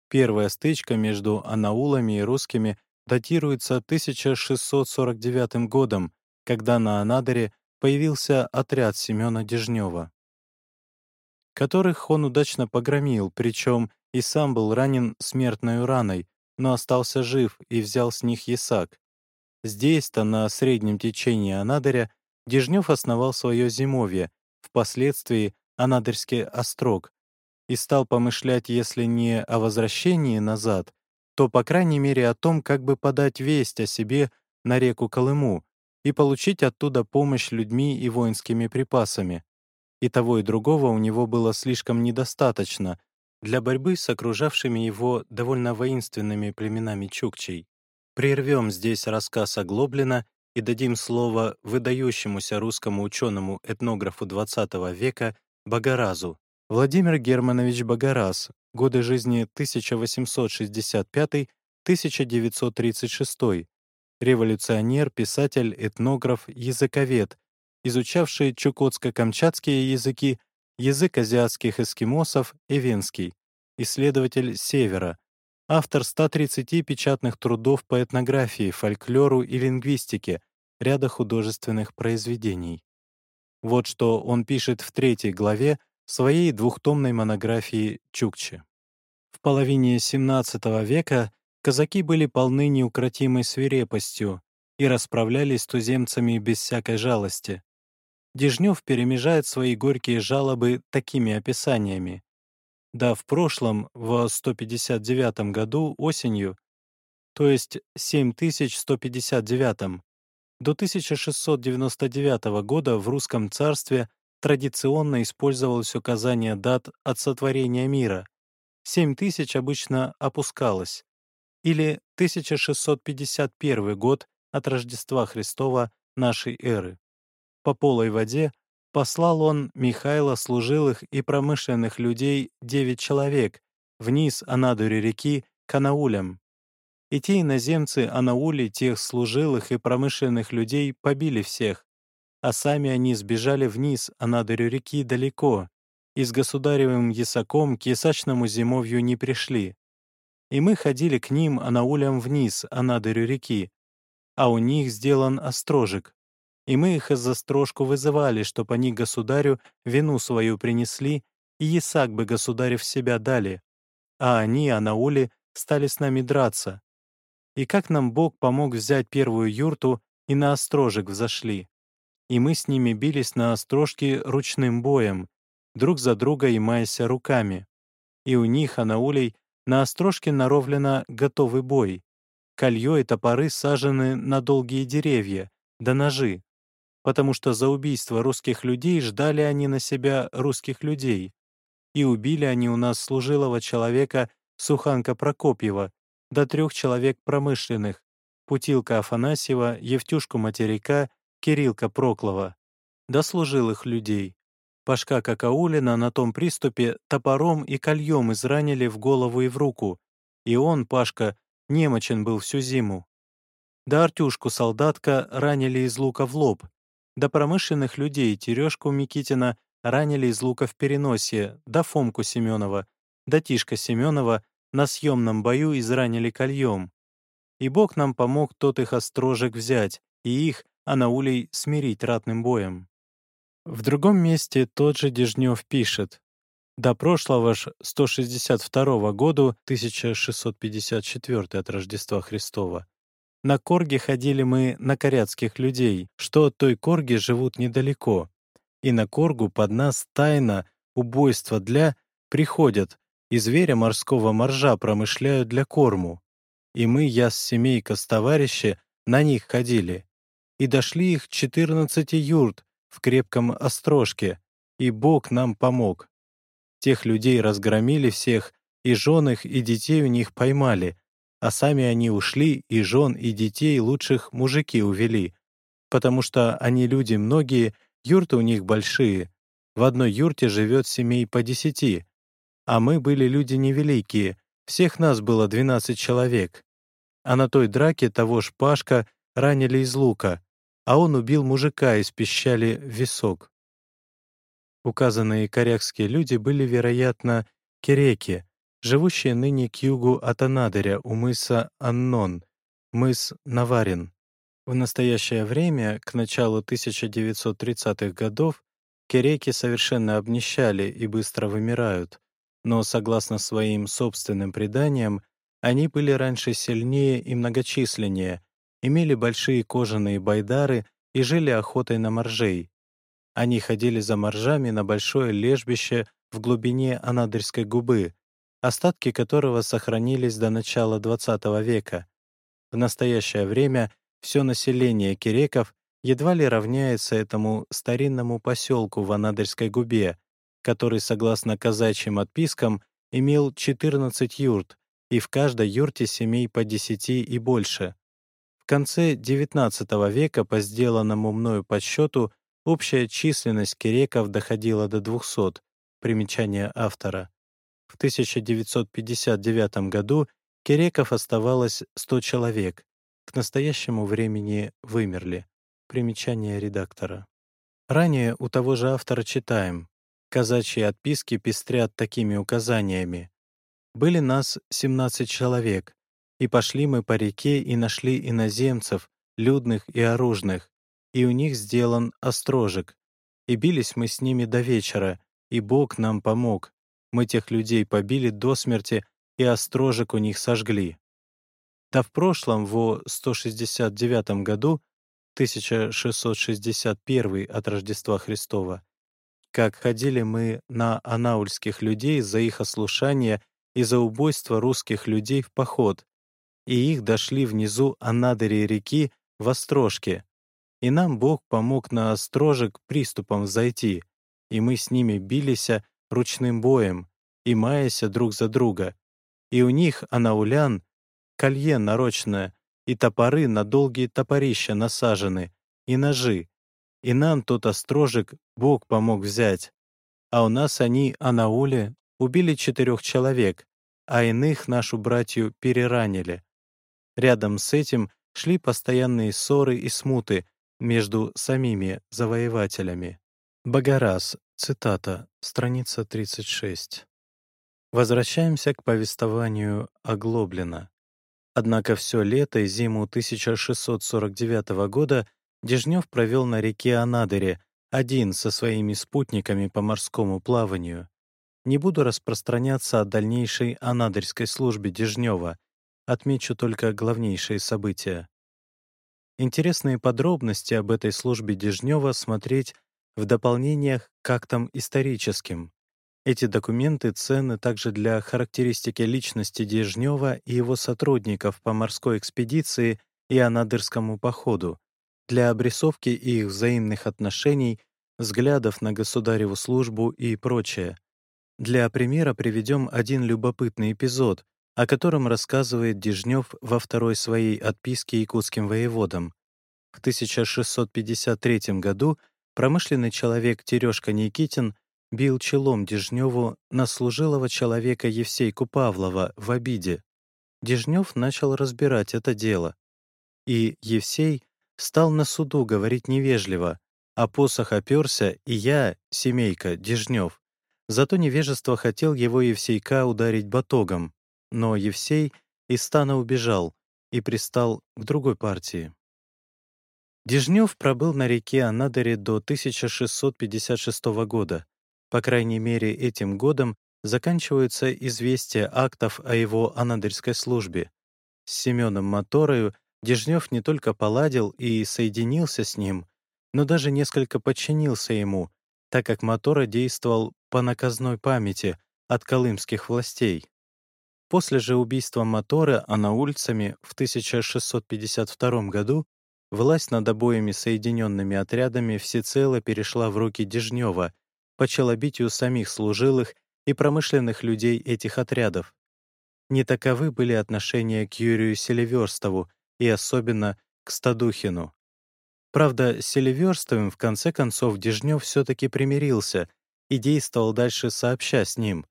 Первая стычка между анаулами и русскими датируется 1649 годом, когда на Анадыре появился отряд Семена Дежнева, которых он удачно погромил, причем и сам был ранен смертной раной, но остался жив и взял с них ясак. Здесь-то, на среднем течении Анадыря, Дежнев основал свое зимовье, впоследствии Анадырский острог, и стал помышлять, если не о возвращении назад, то, по крайней мере, о том, как бы подать весть о себе на реку Колыму и получить оттуда помощь людьми и воинскими припасами. И того и другого у него было слишком недостаточно для борьбы с окружавшими его довольно воинственными племенами чукчей. Прервем здесь рассказ о Глоблина и дадим слово выдающемуся русскому ученому-этнографу XX века Багаразу. Владимир Германович Багараз, годы жизни 1865-1936, революционер, писатель, этнограф, языковед, изучавший чукотско-камчатские языки, язык азиатских эскимосов и венский, исследователь Севера, автор 130 печатных трудов по этнографии, фольклору и лингвистике, ряда художественных произведений. Вот что он пишет в третьей главе своей двухтомной монографии «Чукчи». В половине XVII века казаки были полны неукротимой свирепостью и расправлялись с туземцами без всякой жалости. Дежнев перемежает свои горькие жалобы такими описаниями. Да, в прошлом, в 159 году осенью, то есть 7159 до 1699 года в русском царстве традиционно использовалось указание дат от сотворения мира. 7000 обычно опускалось. Или 1651 год от Рождества Христова нашей эры. По полой воде послал он Михайла служилых и промышленных людей девять человек вниз Анадуре реки к Анаулям. И те иноземцы Анаули тех служилых и промышленных людей побили всех, а сами они сбежали вниз Анадырю реки далеко, и с государевым ясаком к ясачному зимовью не пришли. И мы ходили к ним Анаулям вниз Анадырю реки, а у них сделан острожек, и мы их из-за строжку вызывали, чтоб они государю вину свою принесли, и Исаак бы государев себя дали. А они, Анаули, стали с нами драться. И как нам Бог помог взять первую юрту, и на острожек взошли. И мы с ними бились на острожке ручным боем, друг за друга и маяся руками. И у них, Анаулей, на острожке наровлено готовый бой. Колье и топоры сажены на долгие деревья, да ножи потому что за убийство русских людей ждали они на себя русских людей. И убили они у нас служилого человека Суханка Прокопьева, до трех человек промышленных, Путилка Афанасьева, Евтюшку Материка, Кирилка Проклова, до служилых людей. Пашка Какаулина на том приступе топором и кольем изранили в голову и в руку, и он, Пашка, немочен был всю зиму. Да Артюшку солдатка ранили из лука в лоб, до промышленных людей Терешку Микитина ранили из лука в переносе, до Фомку Семенова, до Тишка Семенова на съемном бою изранили кольем. И Бог нам помог тот их острожек взять, и их, Анаулей, смирить ратным боем. В другом месте тот же Дежнев пишет, до прошлого ж 162 года, 1654 от Рождества Христова, на Корге ходили мы на коряцких людей, что от той Корги живут недалеко. И на Коргу под нас тайно убойство для приходят, и зверя морского моржа промышляют для корму. И мы, я с семейка с товарищи, на них ходили. И дошли их четырнадцати юрт в крепком острожке, и Бог нам помог. Тех людей разгромили всех, и жен их, и детей у них поймали, а сами они ушли, и жен, и детей лучших мужики увели, потому что они люди многие, юрты у них большие. В одной юрте живет семей по десяти, а мы были люди невеликие, всех нас было двенадцать человек. А на той драке того ж Пашка ранили из лука, а он убил мужика из пищали в висок. Указанные корякские люди были, вероятно, кереки, живущие ныне к югу от Анадыря у мыса Аннон, мыс Наварин. В настоящее время, к началу 1930-х годов, кереки совершенно обнищали и быстро вымирают, но, согласно своим собственным преданиям, они были раньше сильнее и многочисленнее, имели большие кожаные байдары и жили охотой на моржей. Они ходили за моржами на большое лежбище в глубине Анадырской губы, остатки которого сохранились до начала XX века. В настоящее время все население Киреков едва ли равняется этому старинному поселку в Анадырской губе, который, согласно казачьим отпискам, имел 14 юрт, и в каждой юрте семей по 10 и больше. В конце XIX века, по сделанному мною подсчету, общая численность киреков доходила до 200, примечание автора. В 1959 году киреков оставалось 100 человек, к настоящему времени вымерли. Примечание редактора. Ранее у того же автора читаем Казачьи отписки пестрят такими указаниями. Были нас 17 человек, и пошли мы по реке и нашли иноземцев, людных и оружных, и у них сделан острожек. И бились мы с ними до вечера, и Бог нам помог. Мы тех людей побили до смерти, и острожек у них сожгли. Да в прошлом, во 169 году, 1661 от Рождества Христова, как ходили мы на анаульских людей за их ослушание и за убойство русских людей в поход, и их дошли внизу Анадыри реки в Острожке. И нам Бог помог на Острожек приступом зайти, и мы с ними билися ручным боем, и маяся друг за друга. И у них, анаулян, колье нарочное, и топоры на долгие топорища насажены, и ножи, и нам тот острожек Бог помог взять. А у нас они, Анауле, убили четырех человек, а иных нашу братью переранили. Рядом с этим шли постоянные ссоры и смуты между самими завоевателями. Багарас, цитата, страница 36. Возвращаемся к повествованию Оглоблина. Однако все лето и зиму 1649 года Дежнев провел на реке Анадыре, один со своими спутниками по морскому плаванию. Не буду распространяться о дальнейшей анадырской службе Дежнева, отмечу только главнейшие события. Интересные подробности об этой службе Дежнева смотреть в дополнениях к актам историческим. Эти документы ценны также для характеристики личности Дежнева и его сотрудников по морской экспедиции и анадырскому походу, для обрисовки их взаимных отношений, взглядов на государеву службу и прочее. Для примера приведем один любопытный эпизод, о котором рассказывает Дежнев во второй своей отписке якутским воеводам. В 1653 году промышленный человек Терешка Никитин бил челом Дежневу на служилого человека Евсейку Павлова в обиде. Дежнев начал разбирать это дело. И Евсей стал на суду говорить невежливо, а посох оперся, и я, семейка, Дежнев. Зато невежество хотел его Евсейка ударить батогом, но Евсей из стана убежал и пристал к другой партии. Дежнев пробыл на реке Анадыре до 1656 года. По крайней мере, этим годом заканчиваются известия актов о его анадырской службе. С Семеном Моторою Дежнев не только поладил и соединился с ним, но даже несколько подчинился ему, так как Мотора действовал по наказной памяти от колымских властей. После же убийства Мотора анаульцами в 1652 году власть над обоими соединенными отрядами всецело перешла в руки Дежнева по челобитию самих служилых и промышленных людей этих отрядов. Не таковы были отношения к Юрию Селиверстову, и особенно к Стадухину. Правда, с Селиверстовым в конце концов Дежнев все-таки примирился и действовал дальше сообща с ним.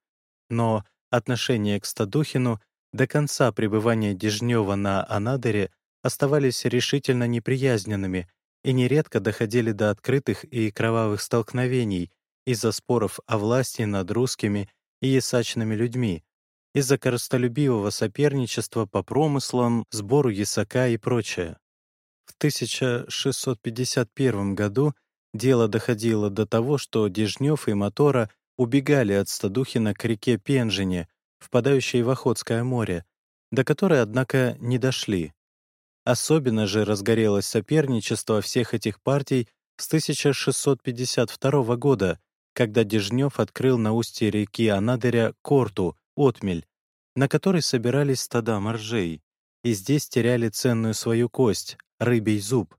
Но отношение к Стадухину до конца пребывания Дежнева на Анадыре оставались решительно неприязненными и нередко доходили до открытых и кровавых столкновений из-за споров о власти над русскими и ясачными людьми, из-за коростолюбивого соперничества по промыслам, сбору ясака и прочее. В 1651 году дело доходило до того, что Дежнев и Мотора убегали от Стадухина к реке Пенжине, впадающей в Охотское море, до которой, однако, не дошли. Особенно же разгорелось соперничество всех этих партий с 1652 года, когда Дежнев открыл на устье реки Анадыря Корту, отмель, на которой собирались стада моржей, и здесь теряли ценную свою кость, рыбий зуб.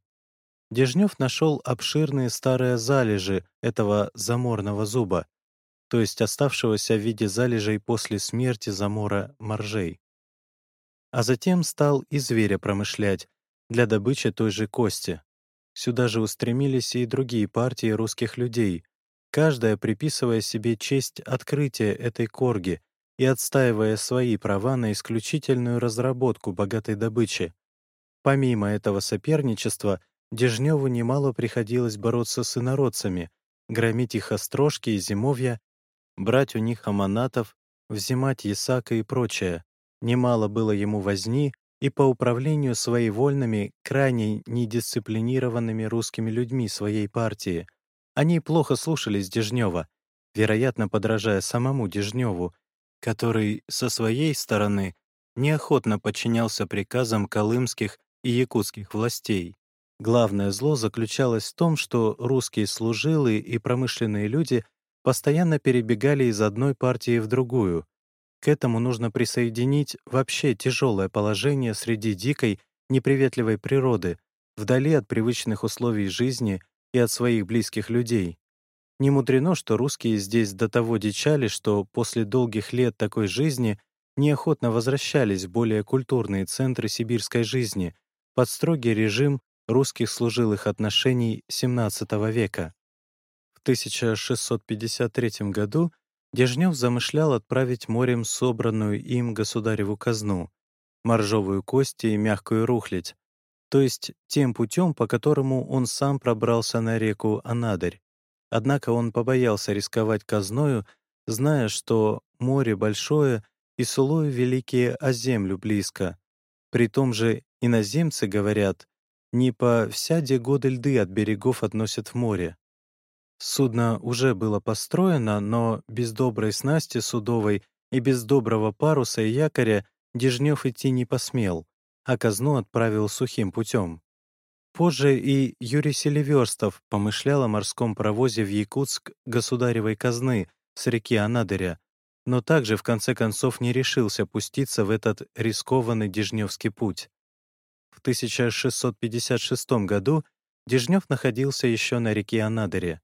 Дежнев нашел обширные старые залежи этого заморного зуба, то есть оставшегося в виде залежей после смерти замора моржей. А затем стал и зверя промышлять для добычи той же кости. Сюда же устремились и другие партии русских людей, каждая приписывая себе честь открытия этой корги и отстаивая свои права на исключительную разработку богатой добычи. Помимо этого соперничества, Дежневу немало приходилось бороться с инородцами, громить их острожки и зимовья, брать у них аманатов, взимать ясака и прочее. Немало было ему возни и по управлению своевольными, крайне недисциплинированными русскими людьми своей партии. Они плохо слушались Дежнева, вероятно, подражая самому Дежневу, который со своей стороны неохотно подчинялся приказам колымских и якутских властей. Главное зло заключалось в том, что русские служилые и промышленные люди постоянно перебегали из одной партии в другую, к этому нужно присоединить вообще тяжелое положение среди дикой, неприветливой природы, вдали от привычных условий жизни и от своих близких людей. Не мудрено, что русские здесь до того дичали, что после долгих лет такой жизни неохотно возвращались в более культурные центры сибирской жизни под строгий режим русских служилых отношений XVII века. В 1653 году Дежнев замышлял отправить морем собранную им государеву казну, моржовую кость и мягкую рухлядь, то есть тем путем, по которому он сам пробрался на реку Анадырь. Однако он побоялся рисковать казною, зная, что море большое и сулою великие, а землю близко. При том же иноземцы говорят, не по всяде годы льды от берегов относят в море. Судно уже было построено, но без доброй снасти судовой и без доброго паруса и якоря Дежнев идти не посмел, а казну отправил сухим путем. Позже и Юрий Селиверстов помышлял о морском провозе в Якутск государевой казны с реки Анадыря, но также в конце концов не решился пуститься в этот рискованный Дежневский путь. В 1656 году Дежнев находился еще на реке Анадыре.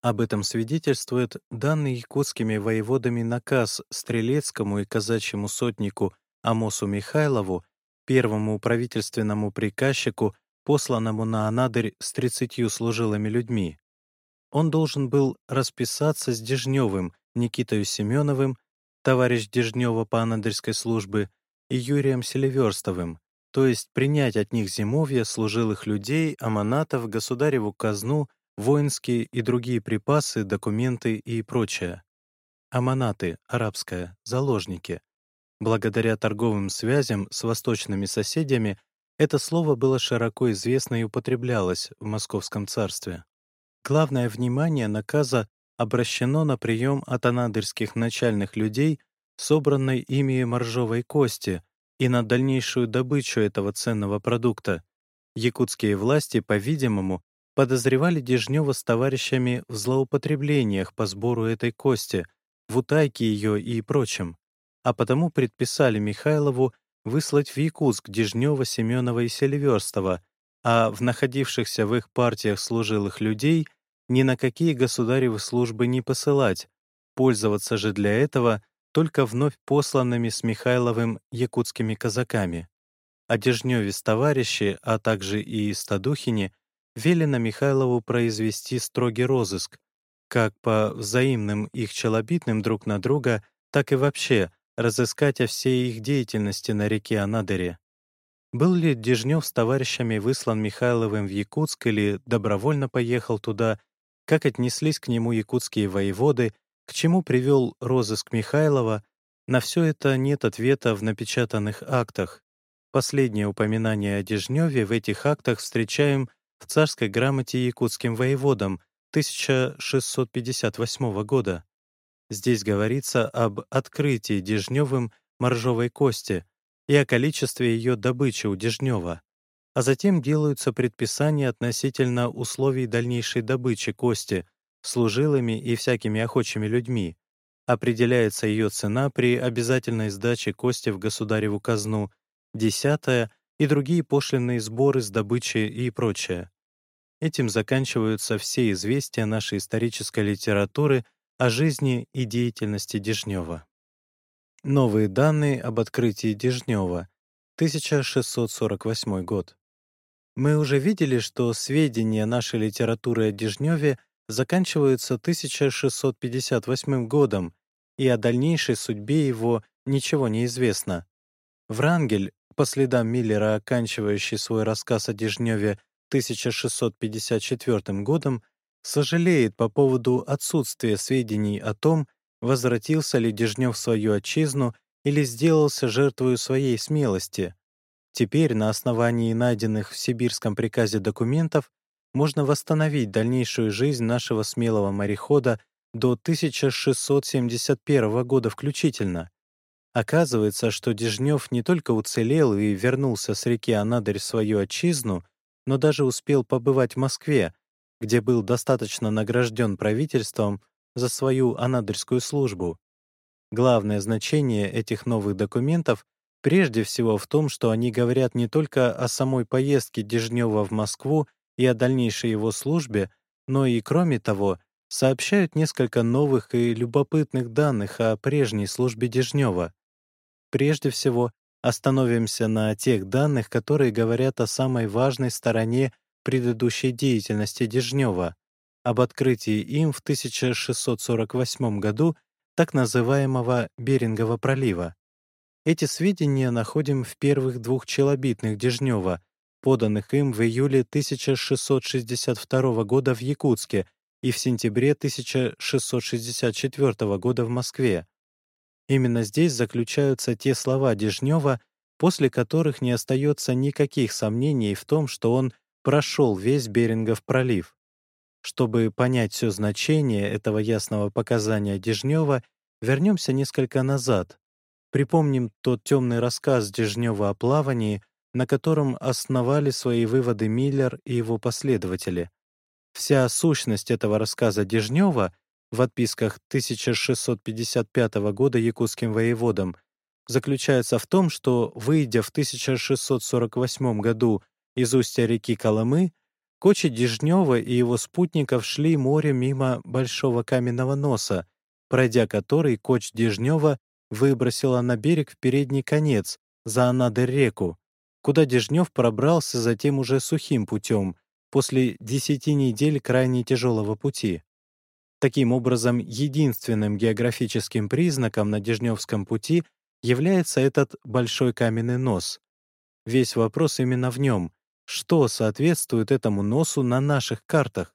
Об этом свидетельствует данный якутскими воеводами наказ стрелецкому и казачьему сотнику Амосу Михайлову, первому правительственному приказчику, посланному на Анадырь с тридцатью служилыми людьми. Он должен был расписаться с Дежневым, Никитою Семеновым, товарищ Дежнева по Анадырской службе, и Юрием Селиверстовым, то есть принять от них зимовья служилых людей, аманатов, государеву казну воинские и другие припасы, документы и прочее. Аманаты, арабское, заложники. Благодаря торговым связям с восточными соседями это слово было широко известно и употреблялось в Московском царстве. Главное внимание наказа обращено на прием от начальных людей, собранной ими моржовой кости, и на дальнейшую добычу этого ценного продукта. Якутские власти, по-видимому, подозревали Дежнева с товарищами в злоупотреблениях по сбору этой кости, в утайке ее и прочем, а потому предписали Михайлову выслать в Якутск Дежнева, Семенова и Селиверстова, а в находившихся в их партиях служилых людей ни на какие государевы службы не посылать, пользоваться же для этого только вновь посланными с Михайловым якутскими казаками. О Дежневе с товарищи, а также и Стадухине велено Михайлову произвести строгий розыск, как по взаимным их челобитным друг на друга, так и вообще разыскать о всей их деятельности на реке Анадыре. Был ли Дежнев с товарищами выслан Михайловым в Якутск или добровольно поехал туда, как отнеслись к нему якутские воеводы, к чему привел розыск Михайлова, на все это нет ответа в напечатанных актах. Последнее упоминание о Дежневе в этих актах встречаем в царской грамоте якутским воеводам 1658 года. Здесь говорится об открытии Дежневым моржовой кости и о количестве ее добычи у Дежнева, а затем делаются предписания относительно условий дальнейшей добычи кости служилыми и всякими охочими людьми, определяется ее цена при обязательной сдаче кости в государеву казну, десятая и другие пошлинные сборы с добычи и прочее. Этим заканчиваются все известия нашей исторической литературы о жизни и деятельности Дежнева. Новые данные об открытии Дежнева, 1648 год. Мы уже видели, что сведения нашей литературы о Дежневе заканчиваются 1658 годом, и о дальнейшей судьбе его ничего не известно. Врангель, по следам Миллера, оканчивающий свой рассказ о Дежневе 1654 годом, сожалеет по поводу отсутствия сведений о том, возвратился ли Дежнев в свою отчизну или сделался жертвою своей смелости. Теперь на основании найденных в сибирском приказе документов можно восстановить дальнейшую жизнь нашего смелого морехода до 1671 года включительно. Оказывается, что Дежнев не только уцелел и вернулся с реки Анадырь в свою отчизну, но даже успел побывать в Москве, где был достаточно награжден правительством за свою анадырскую службу. Главное значение этих новых документов прежде всего в том, что они говорят не только о самой поездке Дежнева в Москву и о дальнейшей его службе, но и, кроме того, сообщают несколько новых и любопытных данных о прежней службе Дежнева. Прежде всего, остановимся на тех данных, которые говорят о самой важной стороне предыдущей деятельности Дежнева, об открытии им в 1648 году так называемого Берингового пролива. Эти сведения находим в первых двух челобитных Дежнева, поданных им в июле 1662 года в Якутске и в сентябре 1664 года в Москве. Именно здесь заключаются те слова Дежнева, после которых не остается никаких сомнений в том, что он прошел весь Берингов пролив. Чтобы понять все значение этого ясного показания Дежнева, вернемся несколько назад. Припомним тот темный рассказ Дежнева о плавании, на котором основали свои выводы Миллер и его последователи. Вся сущность этого рассказа Дежнева в отписках 1655 года якутским воеводам заключается в том, что, выйдя в 1648 году из устья реки Колымы, Кочи Дежнева и его спутников шли море мимо Большого каменного носа, пройдя который Коч Дежнева выбросила на берег в передний конец, за Анадырь-реку, куда Дежнев пробрался затем уже сухим путем, после десяти недель крайне тяжелого пути. Таким образом, единственным географическим признаком на Дежневском пути является этот большой каменный нос. Весь вопрос именно в нем. Что соответствует этому носу на наших картах?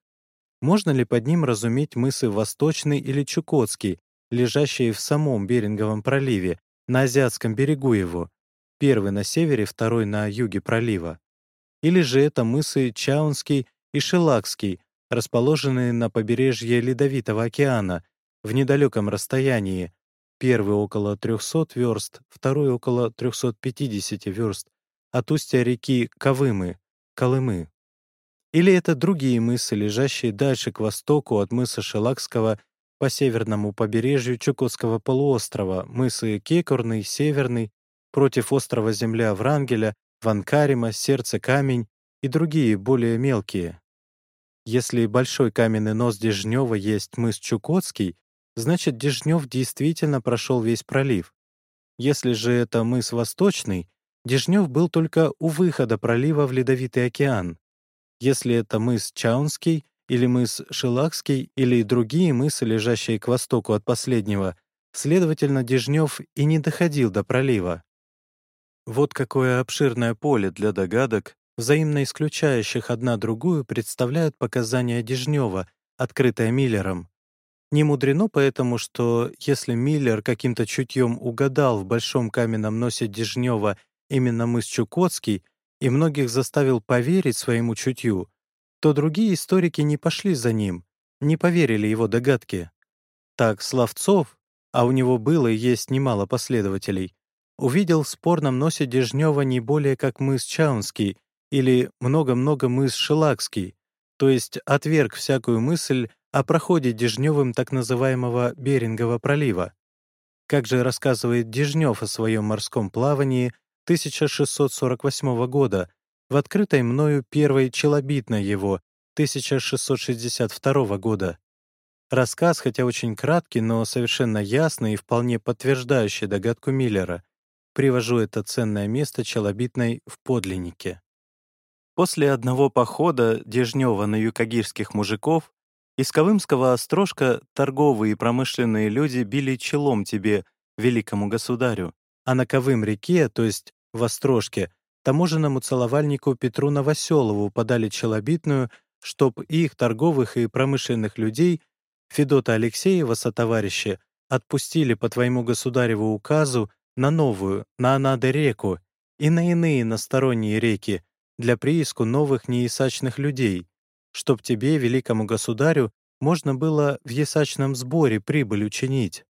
Можно ли под ним разуметь мысы Восточный или Чукотский, лежащие в самом Беринговом проливе, на азиатском берегу его, первый на севере, второй на юге пролива? Или же это мысы Чаунский и Шелакский, расположенные на побережье Ледовитого океана, в недалеком расстоянии, первый около 300 верст, второй около 350 верст, от устья реки Кавымы, Колымы. Или это другие мысы, лежащие дальше к востоку от мыса Шелакского по северному побережью Чукотского полуострова, мысы Кекурный, Северный, против острова Земля Врангеля, Ванкарима, Сердце Камень и другие более мелкие. Если большой каменный нос Дежнева есть мыс Чукотский, значит, Дежнев действительно прошел весь пролив. Если же это мыс Восточный, Дежнев был только у выхода пролива в Ледовитый океан. Если это мыс Чаунский или мыс Шилакский или другие мысы, лежащие к востоку от последнего, следовательно, Дежнев и не доходил до пролива. Вот какое обширное поле для догадок взаимно исключающих одна другую, представляют показания Дежнева, открытое Миллером. Не мудрено поэтому, что если Миллер каким-то чутьем угадал в большом каменном носе Дежнева именно мыс Чукотский и многих заставил поверить своему чутью, то другие историки не пошли за ним, не поверили его догадке. Так Славцов, а у него было и есть немало последователей, увидел в спорном носе Дежнева не более как мыс Чаунский или много-много мыс Шелакский, то есть отверг всякую мысль о проходе Дежневым так называемого Берингового пролива. Как же рассказывает Дежнев о своем морском плавании 1648 года в открытой мною первой челобитной его 1662 года. Рассказ, хотя очень краткий, но совершенно ясный и вполне подтверждающий догадку Миллера. Привожу это ценное место челобитной в подлиннике. После одного похода Дежнева на юкагирских мужиков из Ковымского острожка торговые и промышленные люди били челом тебе, великому государю, а на Ковым-реке, то есть в Острожке, таможенному целовальнику Петру Новоселову подали челобитную, чтоб их торговых и промышленных людей Федота Алексеева сотоварищи отпустили по твоему государеву указу на новую, на Анаде-реку и на иные насторонние реки для прииску новых неясачных людей, чтоб тебе, великому государю, можно было в ясачном сборе прибыль учинить.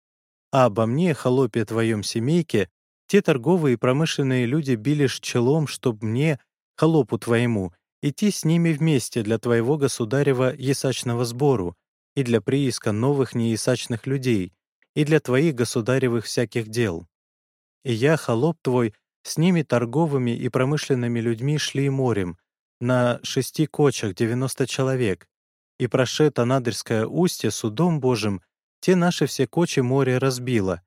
А обо мне, холопе твоем семейке, те торговые и промышленные люди били челом, чтоб мне, холопу твоему, идти с ними вместе для твоего государева ясачного сбору и для прииска новых неясачных людей, и для твоих государевых всяких дел. И я, холоп твой, с ними торговыми и промышленными людьми шли морем, на шести кочах 90 человек, и прошед Анадырское устье судом Божьим, те наши все кочи море разбило,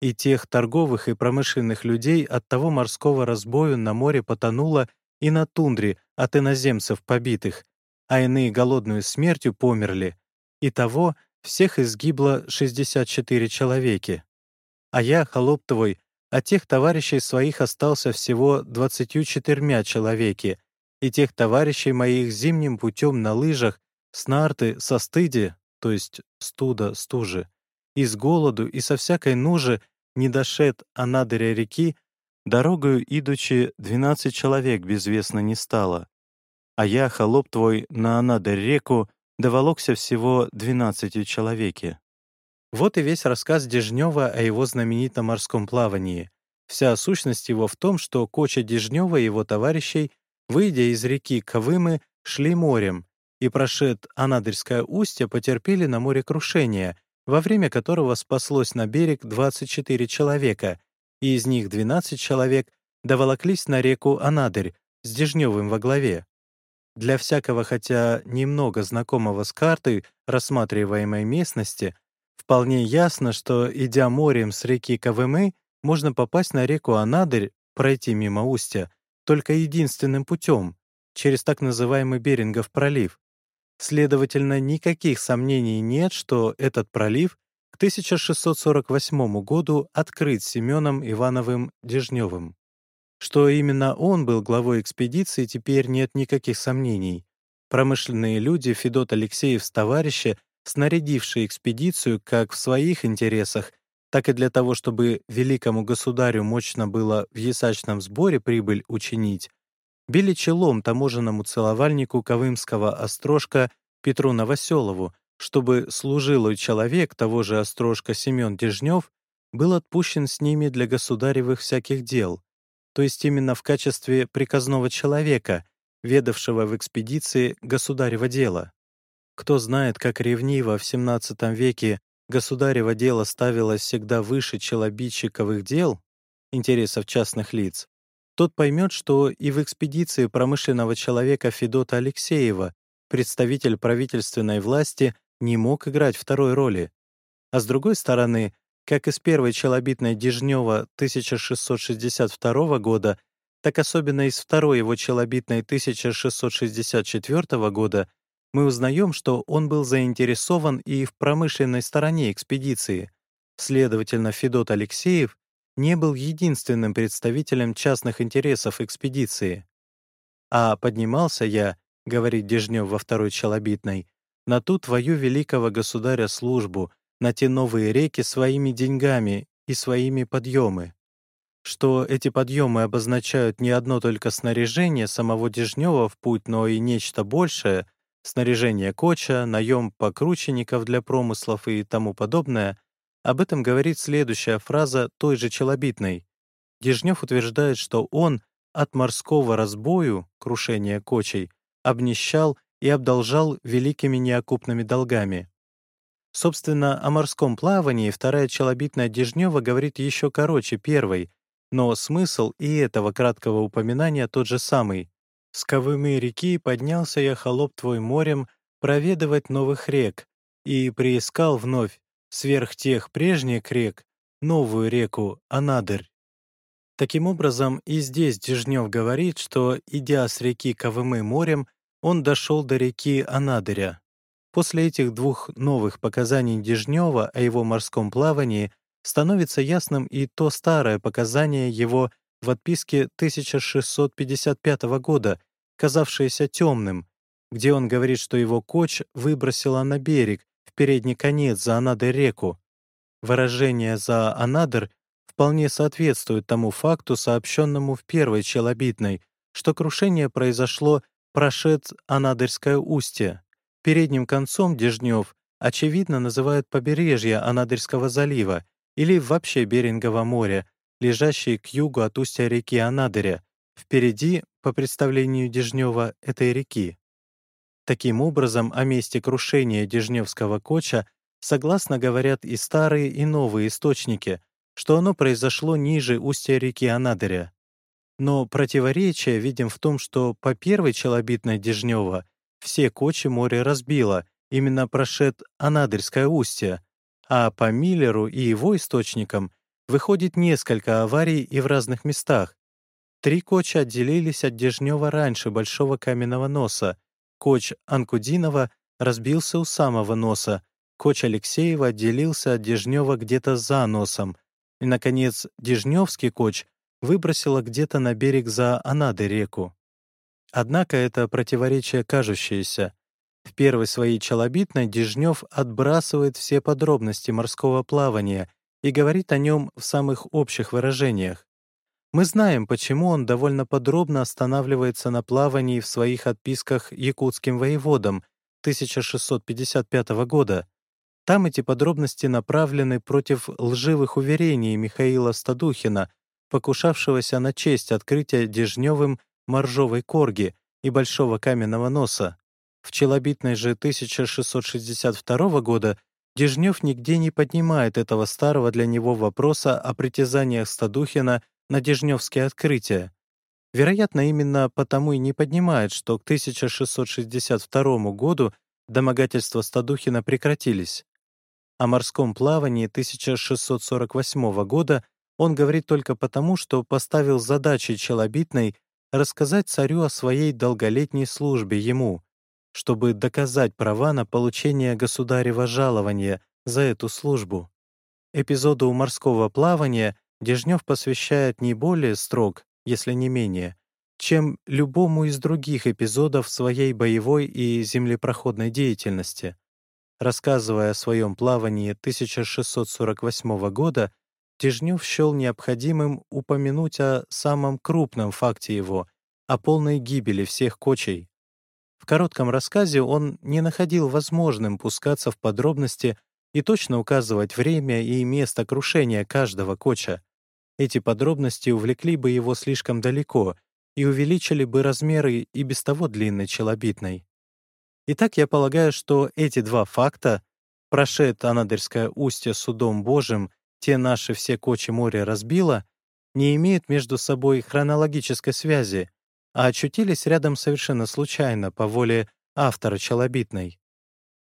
и тех торговых и промышленных людей от того морского разбою на море потонуло и на тундре от иноземцев побитых, а иные голодную смертью померли, и того всех изгибло 64 человеки. А я, холоп твой, от тех товарищей своих остался всего 24 человеки, и тех товарищей моих зимним путем на лыжах с нарты, со стыди, то есть студа, стужи, и с голоду, и со всякой нужи не дошед Анадыря реки, дорогою идучи, двенадцать человек безвестно не стало. А я, холоп твой, на Анадырь реку доволокся всего двенадцатью человеки. Вот и весь рассказ Дежнева о его знаменитом морском плавании. Вся сущность его в том, что Коча Дежнева и его товарищей Выйдя из реки Кавымы, шли морем, и прошед Анадырское устье потерпели на море крушение, во время которого спаслось на берег 24 человека, и из них 12 человек доволоклись на реку Анадырь с Дежневым во главе. Для всякого, хотя немного знакомого с картой рассматриваемой местности, вполне ясно, что, идя морем с реки Кавымы, можно попасть на реку Анадырь, пройти мимо устья, только единственным путем — через так называемый Берингов пролив. Следовательно, никаких сомнений нет, что этот пролив к 1648 году открыт Семеном Ивановым Дежневым. Что именно он был главой экспедиции, теперь нет никаких сомнений. Промышленные люди Федот Алексеев с товарища, снарядившие экспедицию как в своих интересах, так и для того, чтобы великому государю мощно было в ясачном сборе прибыль учинить, били челом таможенному целовальнику Ковымского острожка Петру Новоселову, чтобы служилый человек того же острожка Семен Дежнев был отпущен с ними для государевых всяких дел, то есть именно в качестве приказного человека, ведавшего в экспедиции государева дела. Кто знает, как ревниво в XVII веке государево дело ставилось всегда выше челобитчиковых дел, интересов частных лиц, тот поймет, что и в экспедиции промышленного человека Федота Алексеева представитель правительственной власти не мог играть второй роли. А с другой стороны, как из первой челобитной Дежнева 1662 года, так особенно из второй его челобитной 1664 года мы узнаем, что он был заинтересован и в промышленной стороне экспедиции. Следовательно, Федот Алексеев не был единственным представителем частных интересов экспедиции. «А поднимался я, — говорит Дежнев во второй челобитной, — на ту твою великого государя службу, на те новые реки своими деньгами и своими подъемы. Что эти подъемы обозначают не одно только снаряжение самого Дежнева в путь, но и нечто большее — снаряжение коча, наем покрученников для промыслов и тому подобное, об этом говорит следующая фраза той же челобитной. Дежнев утверждает, что он от морского разбою, крушения кочей, обнищал и обдолжал великими неокупными долгами. Собственно, о морском плавании вторая челобитная Дежнева говорит еще короче первой, но смысл и этого краткого упоминания тот же самый. «С Ковымы реки поднялся я холоп твой морем проведывать новых рек, и приискал вновь, сверх тех прежних рек, новую реку Анадырь». Таким образом, и здесь Дежнев говорит, что, идя с реки Ковымы морем, он дошел до реки Анадыря. После этих двух новых показаний Дежнева о его морском плавании становится ясным и то старое показание его в отписке 1655 года, казавшееся темным, где он говорит, что его коч выбросила на берег, передний конец за Анадырь-реку. Выражение «за Анадыр» вполне соответствует тому факту, сообщенному в первой челобитной, что крушение произошло прошед Анадырское устье. Передним концом Дежнев, очевидно, называют побережье Анадырского залива или вообще Берингово море, лежащее к югу от устья реки Анадыря, впереди, по представлению Дежнева, этой реки. Таким образом, о месте крушения Дежневского коча согласно говорят и старые, и новые источники, что оно произошло ниже устья реки Анадыря. Но противоречие видим в том, что по первой челобитной Дежнева все кочи море разбило, именно прошед Анадырское устье, а по Миллеру и его источникам выходит несколько аварий и в разных местах. Три коча отделились от Дежнева раньше Большого каменного носа. Коч Анкудинова разбился у самого носа, коч Алексеева отделился от Дежнева где-то за носом, и, наконец, Дежневский коч выбросило где-то на берег за Анады реку. Однако это противоречие кажущееся. В первой своей челобитной Дежнев отбрасывает все подробности морского плавания и говорит о нем в самых общих выражениях. Мы знаем, почему он довольно подробно останавливается на плавании в своих отписках якутским воеводам 1655 года. Там эти подробности направлены против лживых уверений Михаила Стадухина, покушавшегося на честь открытия Дежневым моржовой корги и большого каменного носа. В челобитной же 1662 года Дежнев нигде не поднимает этого старого для него вопроса о притязаниях Стадухина на Дежневские открытия. Вероятно, именно потому и не поднимает, что к 1662 году домогательства Стадухина прекратились. О морском плавании 1648 года он говорит только потому, что поставил задачей челобитной рассказать царю о своей долголетней службе ему, чтобы доказать права на получение государева жалования за эту службу. Эпизоду морского плавания Дежнев посвящает не более строг, если не менее, чем любому из других эпизодов своей боевой и землепроходной деятельности. Рассказывая о своем плавании 1648 года, Тижнев счел необходимым упомянуть о самом крупном факте его — о полной гибели всех кочей. В коротком рассказе он не находил возможным пускаться в подробности и точно указывать время и место крушения каждого коча. Эти подробности увлекли бы его слишком далеко и увеличили бы размеры и без того длинной челобитной. Итак, я полагаю, что эти два факта — прошед Анадырское устье судом Божьим те наши все кочи моря разбило, не имеют между собой хронологической связи, а очутились рядом совершенно случайно, по воле автора челобитной.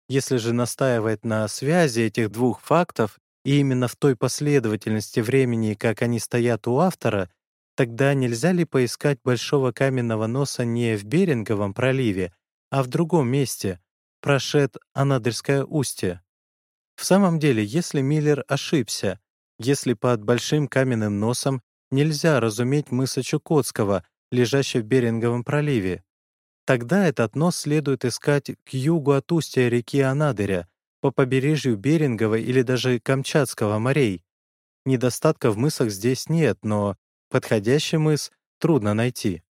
Если же настаивать на связи этих двух фактов и именно в той последовательности времени, как они стоят у автора, тогда нельзя ли поискать большого каменного носа не в Беринговом проливе, а в другом месте, прошед Анадырское устье? В самом деле, если Миллер ошибся, если под большим каменным носом нельзя разуметь мыса Чукотского, лежащий в Беринговом проливе, тогда этот нос следует искать к югу от устья реки Анадыря, по побережью Берингова или даже Камчатского морей. Недостатков в мысах здесь нет, но подходящий мыс трудно найти.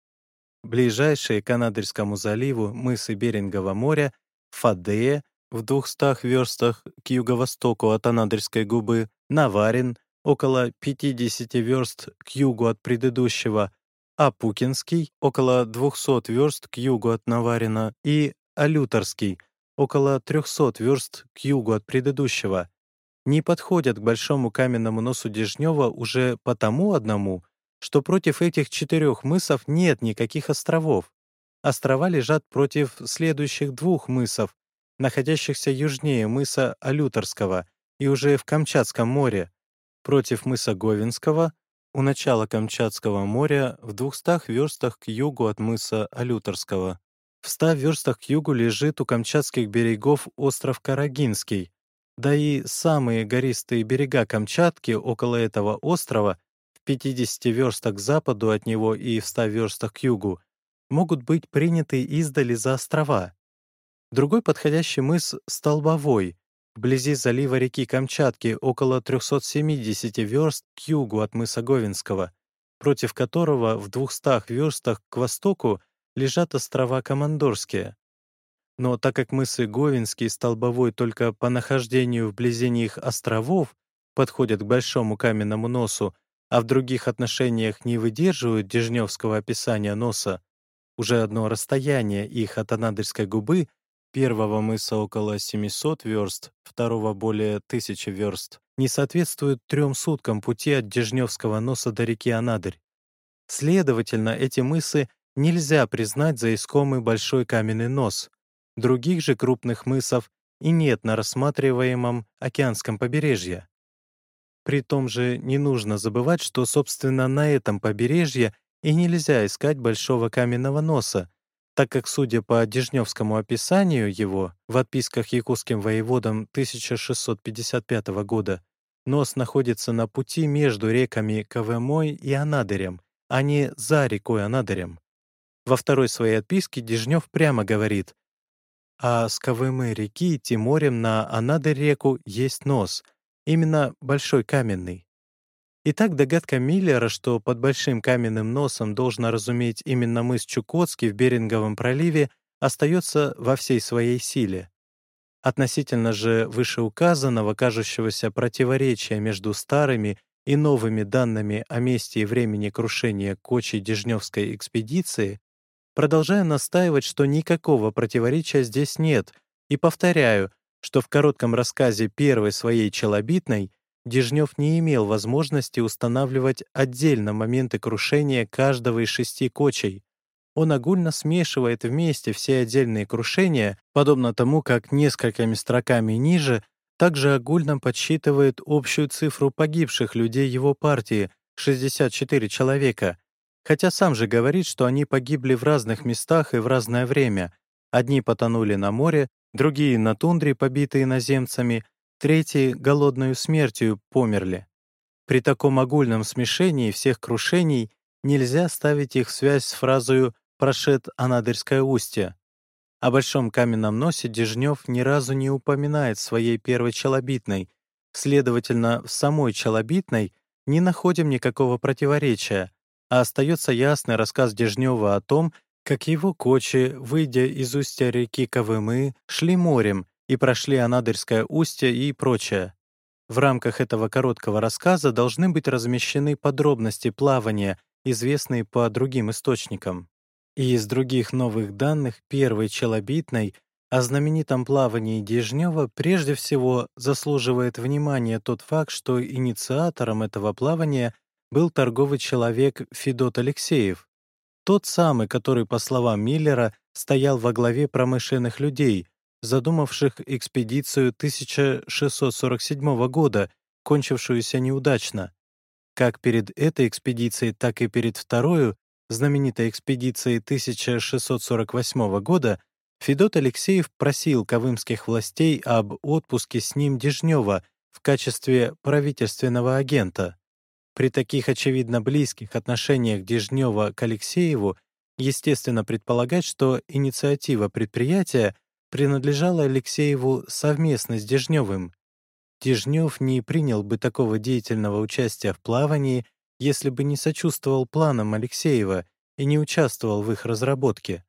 Ближайшие к Анадырскому заливу мысы Берингового моря — Фадея, в двухстах верстах к юго-востоку от Анадырской губы, Наварин, около 50 верст к югу от предыдущего, Апукинский, около 200 верст к югу от Наварина, и Алюторский, около 300 верст к югу от предыдущего, не подходят к большому каменному носу Дежнева уже потому одному, что против этих четырех мысов нет никаких островов. Острова лежат против следующих двух мысов, находящихся южнее мыса Алюторского и уже в Камчатском море, против мыса Говинского, у начала Камчатского моря в 200 верстах к югу от мыса Алюторского. В 100 верстах к югу лежит у камчатских берегов остров Карагинский, да и самые гористые берега Камчатки около этого острова в 50 верстах к западу от него и в 100 верстах к югу могут быть приняты издали за острова. Другой подходящий мыс — Столбовой, вблизи залива реки Камчатки около 370 верст к югу от мыса Говинского, против которого в 200 верстах к востоку лежат острова Командорские. Но так как мысы Говинский и Столбовой только по нахождению вблизи них островов подходят к большому каменному носу, а в других отношениях не выдерживают дежневского описания носа, уже одно расстояние их от Анадырской губы первого мыса около 700 верст, второго более 1000 верст, не соответствует трем суткам пути от Дежневского носа до реки Анадырь. Следовательно, эти мысы нельзя признать за искомый большой каменный нос. Других же крупных мысов и нет на рассматриваемом океанском побережье. При том же не нужно забывать, что, собственно, на этом побережье и нельзя искать большого каменного носа, так как, судя по Дежневскому описанию его в отписках якутским воеводам 1655 года, нос находится на пути между реками Кавемой и Анадырем, а не за рекой Анадырем. Во второй своей отписке Дежнев прямо говорит, а с Кавемы реки идти морем на Анадырь-реку есть нос, именно большой каменный. Итак, догадка Миллера, что под большим каменным носом должно разуметь именно мыс Чукотский в Беринговом проливе, остается во всей своей силе. Относительно же вышеуказанного, кажущегося противоречия между старыми и новыми данными о месте и времени крушения Кочей Дежневской экспедиции, продолжаю настаивать, что никакого противоречия здесь нет, и повторяю, что в коротком рассказе первой своей челобитной Дежнев не имел возможности устанавливать отдельно моменты крушения каждого из шести кочей. Он огульно смешивает вместе все отдельные крушения, подобно тому, как несколькими строками ниже также огульно подсчитывает общую цифру погибших людей его партии — 64 человека, хотя сам же говорит, что они погибли в разных местах и в разное время. Одни потонули на море, другие — на тундре, побитые наземцами, Третьи голодную смертью померли. При таком огульном смешении всех крушений нельзя ставить их в связь с фразою «прошед Анадырское устье». О большом каменном носе Дежнев ни разу не упоминает своей первой челобитной, следовательно, в самой челобитной не находим никакого противоречия, а остается ясный рассказ Дежнева о том, как его кочи, выйдя из устья реки Кавымы, шли морем и прошли Анадырское устье и прочее. В рамках этого короткого рассказа должны быть размещены подробности плавания, известные по другим источникам. И из других новых данных первой челобитной о знаменитом плавании Дежнева прежде всего заслуживает внимания тот факт, что инициатором этого плавания был торговый человек Федот Алексеев, тот самый, который, по словам Миллера, стоял во главе промышленных людей, задумавших экспедицию 1647 года, кончившуюся неудачно. Как перед этой экспедицией, так и перед второй, знаменитой экспедицией 1648 года, Федот Алексеев просил кавымских властей об отпуске с ним Дежнева в качестве правительственного агента. При таких очевидно близких отношениях Дежнева к Алексееву естественно предполагать, что инициатива предприятия принадлежала Алексееву совместно с Дежневым. Дежнев не принял бы такого деятельного участия в плавании, если бы не сочувствовал планам Алексеева и не участвовал в их разработке.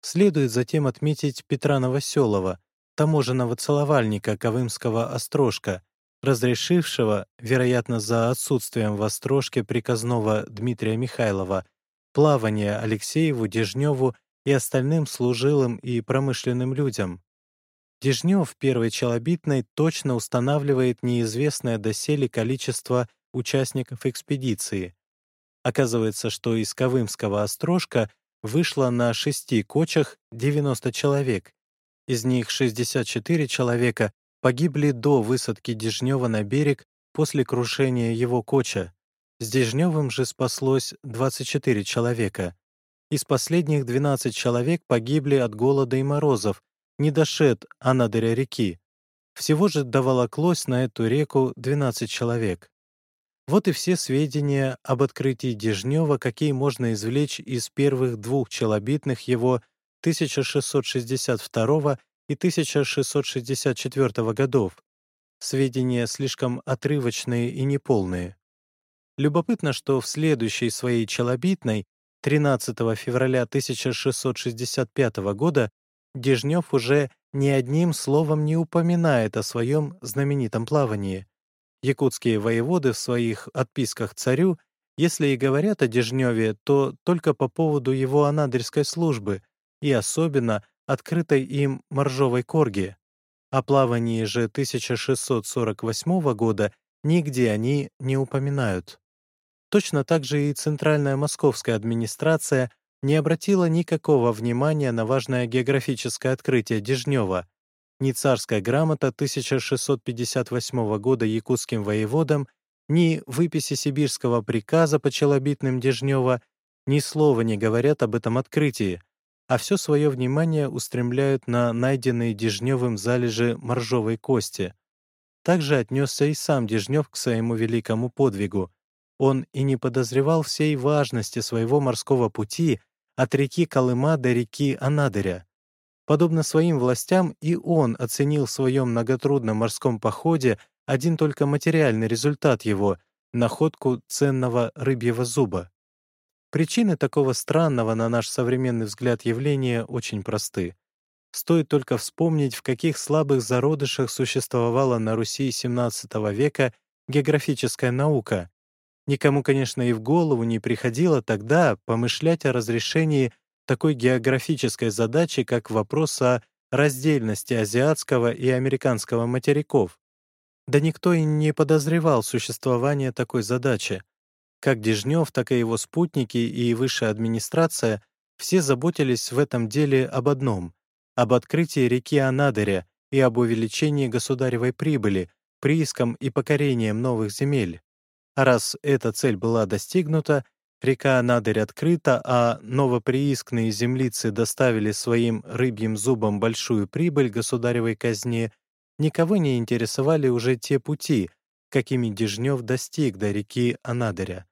Следует затем отметить Петра Новоселова, таможенного целовальника Ковымского острожка, разрешившего, вероятно, за отсутствием в острожке приказного Дмитрия Михайлова, плавание Алексееву, Дежневу и остальным служилым и промышленным людям. Дежнев первой челобитной точно устанавливает неизвестное доселе количество участников экспедиции. Оказывается, что из Ковымского острожка вышло на шести кочах 90 человек. Из них 64 человека погибли до высадки Дежнева на берег после крушения его коча. С Дежневым же спаслось 24 человека. Из последних 12 человек погибли от голода и морозов, не дошед Анадыря реки. Всего же доволоклось на эту реку 12 человек. Вот и все сведения об открытии Дежнева, какие можно извлечь из первых двух челобитных его 1662 и 1664 годов. Сведения слишком отрывочные и неполные. Любопытно, что в следующей своей челобитной 13 февраля 1665 года Дежнев уже ни одним словом не упоминает о своем знаменитом плавании. Якутские воеводы в своих отписках царю, если и говорят о Дежневе, то только по поводу его анадырской службы и особенно открытой им моржовой корги. О плавании же 1648 года нигде они не упоминают. Точно так же и Центральная Московская администрация не обратила никакого внимания на важное географическое открытие Дежнева. Ни царская грамота 1658 года якутским воеводам, ни выписи сибирского приказа по челобитным Дежнева ни слова не говорят об этом открытии, а все свое внимание устремляют на найденные Дежневым залежи моржовой кости. Также отнесся и сам Дежнев к своему великому подвигу. Он и не подозревал всей важности своего морского пути от реки Колыма до реки Анадыря. Подобно своим властям, и он оценил в своем многотрудном морском походе один только материальный результат его — находку ценного рыбьего зуба. Причины такого странного, на наш современный взгляд, явления очень просты. Стоит только вспомнить, в каких слабых зародышах существовала на Руси XVII века географическая наука. Никому, конечно, и в голову не приходило тогда помышлять о разрешении такой географической задачи, как вопрос о раздельности азиатского и американского материков. Да никто и не подозревал существование такой задачи. Как Дежнев, так и его спутники и высшая администрация все заботились в этом деле об одном — об открытии реки Анадыря и об увеличении государевой прибыли, прииском и покорением новых земель. А раз эта цель была достигнута, река Анадырь открыта, а новоприискные землицы доставили своим рыбьим зубам большую прибыль государевой казне, никого не интересовали уже те пути, какими Дежнев достиг до реки Анадыря.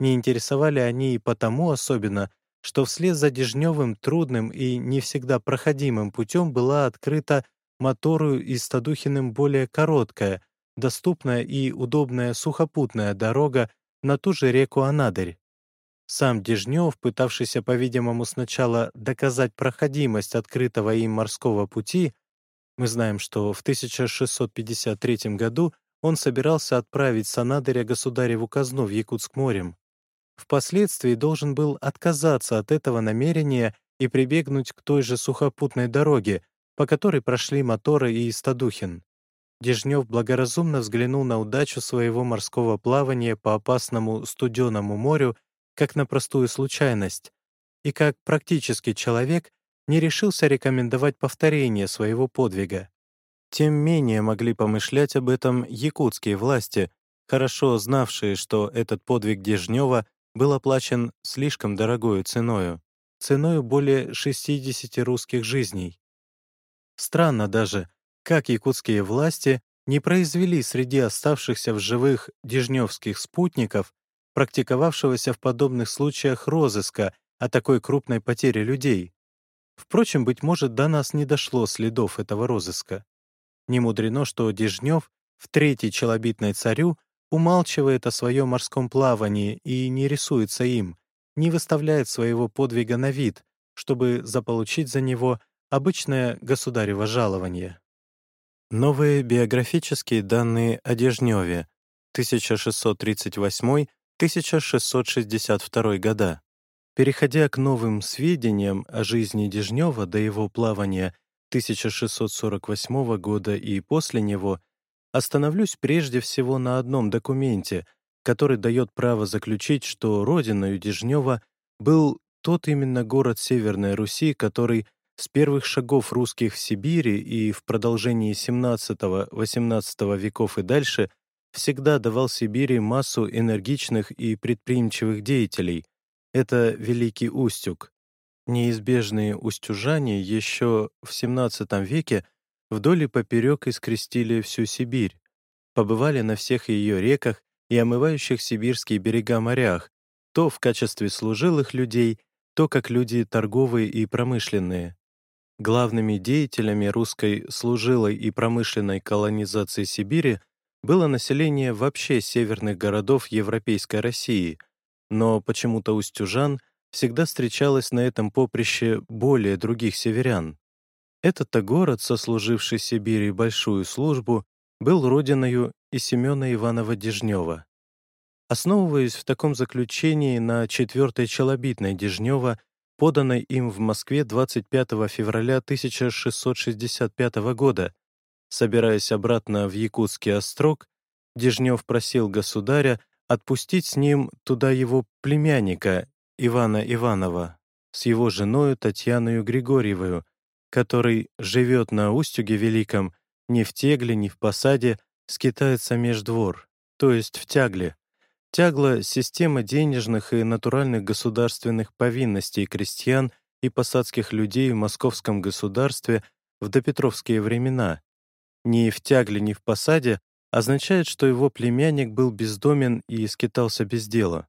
Не интересовали они и потому особенно, что вслед за Дежневым трудным и не всегда проходимым путем была открыта Мотору и Стадухиным более короткая, доступная и удобная сухопутная дорога на ту же реку Анадырь. Сам Дежнев, пытавшийся, по-видимому, сначала доказать проходимость открытого им морского пути, мы знаем, что в 1653 году он собирался отправить Санадыря государеву казну в Якутск морем. Впоследствии должен был отказаться от этого намерения и прибегнуть к той же сухопутной дороге, по которой прошли моторы и Стадухин. Дежнев благоразумно взглянул на удачу своего морского плавания по опасному студеному морю как на простую случайность, и как практический человек не решился рекомендовать повторение своего подвига. Тем менее могли помышлять об этом якутские власти, хорошо знавшие, что этот подвиг Дежнева был оплачен слишком дорогою ценою, ценою более 60 русских жизней. Странно даже, как якутские власти не произвели среди оставшихся в живых дежневских спутников, практиковавшегося в подобных случаях розыска о такой крупной потере людей. Впрочем, быть может, до нас не дошло следов этого розыска. Не мудрено, что Дежнев в третьей челобитной царю умалчивает о своем морском плавании и не рисуется им, не выставляет своего подвига на вид, чтобы заполучить за него обычное государево жалование. Новые биографические данные о Дежневе 1638-1662 года. Переходя к новым сведениям о жизни Дежнева до его плавания 1648 года и после него, остановлюсь прежде всего на одном документе, который дает право заключить, что родиной Дежнева был тот именно город Северной Руси, который с первых шагов русских в Сибири и в продолжении XVII-XVIII веков и дальше всегда давал Сибири массу энергичных и предприимчивых деятелей. Это Великий Устюг. Неизбежные устюжане еще в XVII веке вдоль и поперек искрестили всю Сибирь, побывали на всех ее реках и омывающих сибирские берега морях, то в качестве служилых людей, то как люди торговые и промышленные. Главными деятелями русской служилой и промышленной колонизации Сибири было население вообще северных городов Европейской России, но почему-то устюжан всегда встречалось на этом поприще более других северян. Этот-то город, сослуживший Сибири большую службу, был родиною и Семена Иванова Дежнева. Основываясь в таком заключении на четвертой челобитной Дежнева, поданной им в Москве 25 февраля 1665 года, собираясь обратно в Якутский острог, Дежнев просил государя отпустить с ним туда его племянника Ивана Иванова с его женою Татьяною Григорьевою, который живет на Устюге Великом, не в Тегле, не в Посаде, скитается междвор, то есть в Тягле. Тягла — система денежных и натуральных государственных повинностей крестьян и посадских людей в московском государстве в допетровские времена. Ни в Тягле, ни в Посаде означает, что его племянник был бездомен и скитался без дела.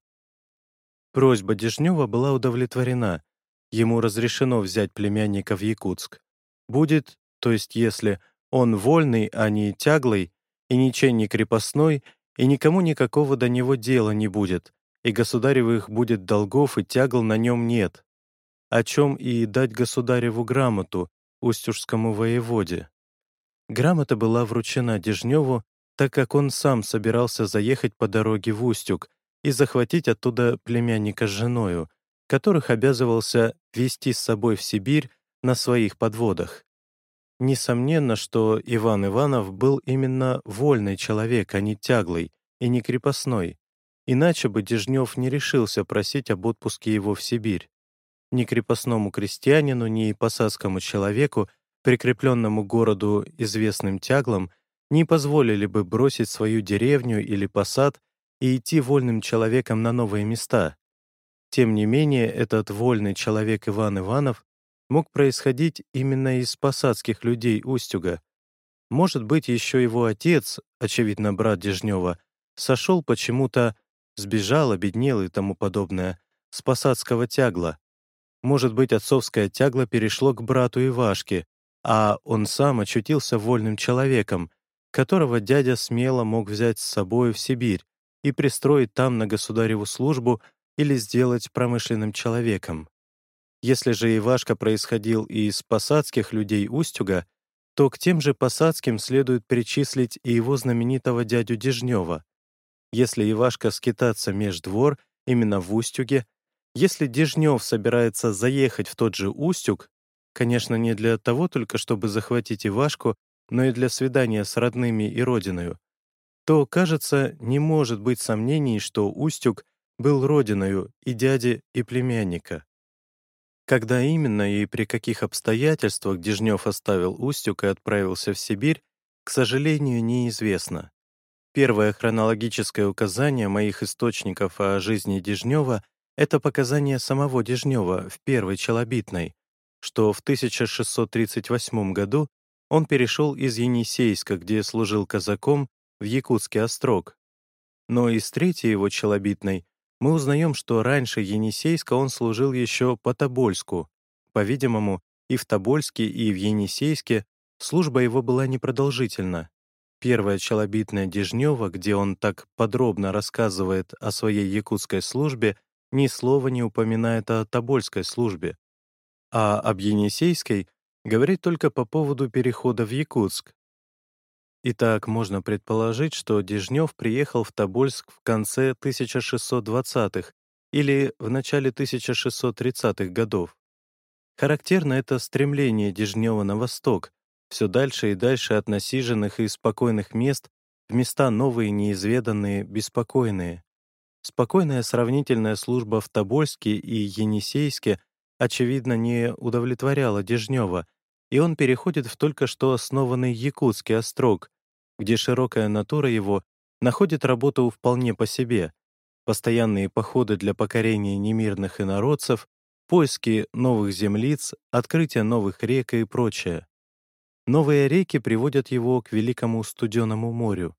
Просьба Дежнева была удовлетворена, ему разрешено взять племянника в Якутск. Будет, то есть если он вольный, а не тяглый, и ничей не крепостной, и никому никакого до него дела не будет, и государевых будет долгов, и тягл на нем нет, о чем и дать государеву грамоту, устюжскому воеводе. Грамота была вручена Дежневу, так как он сам собирался заехать по дороге в Устюг и захватить оттуда племянника с женою, которых обязывался вести с собой в Сибирь на своих подводах. Несомненно, что Иван Иванов был именно вольный человек, а не тяглый и не крепостной, иначе бы Дежнев не решился просить об отпуске его в Сибирь. Ни крепостному крестьянину, ни посадскому человеку, прикрепленному городу известным тяглом, не позволили бы бросить свою деревню или посад и идти вольным человеком на новые места, тем не менее, этот вольный человек Иван Иванов мог происходить именно из посадских людей Устюга. Может быть, еще его отец, очевидно, брат Дежнева, сошел почему-то, сбежал, обеднел и тому подобное, с посадского тягла. Может быть, отцовское тягло перешло к брату Ивашке, а он сам очутился вольным человеком, которого дядя смело мог взять с собой в Сибирь и пристроить там на государеву службу или сделать промышленным человеком. Если же Ивашка происходил из посадских людей Устюга, то к тем же посадским следует причислить и его знаменитого дядю Дежнева. Если Ивашка скитаться меж двор именно в Устюге, если Дежнев собирается заехать в тот же Устюг, конечно, не для того только, чтобы захватить Ивашку, но и для свидания с родными и родиною, то, кажется, не может быть сомнений, что Устюг был родиною и дяди, и племянника. Когда именно и при каких обстоятельствах Дежнев оставил Устюг и отправился в Сибирь, к сожалению, неизвестно. Первое хронологическое указание моих источников о жизни Дежнева — это показание самого Дежнева в первой челобитной, что в 1638 году он перешел из Енисейска, где служил казаком, в Якутский острог. Но из третьей его челобитной мы узнаем, что раньше Енисейска он служил еще по Тобольску. По-видимому, и в Тобольске, и в Енисейске служба его была непродолжительна. Первая челобитная Дежнева, где он так подробно рассказывает о своей якутской службе, ни слова не упоминает о Тобольской службе. А об Енисейской говорит только по поводу перехода в Якутск, Итак, можно предположить, что Дежнев приехал в Тобольск в конце 1620-х или в начале 1630-х годов. Характерно это стремление Дежнева на восток, все дальше и дальше от насиженных и спокойных мест в места новые, неизведанные, беспокойные. Спокойная сравнительная служба в Тобольске и Енисейске, очевидно, не удовлетворяла Дежнева, и он переходит в только что основанный Якутский острог, где широкая натура его находит работу вполне по себе. Постоянные походы для покорения немирных инородцев, поиски новых землиц, открытие новых рек и прочее. Новые реки приводят его к Великому Студеному морю.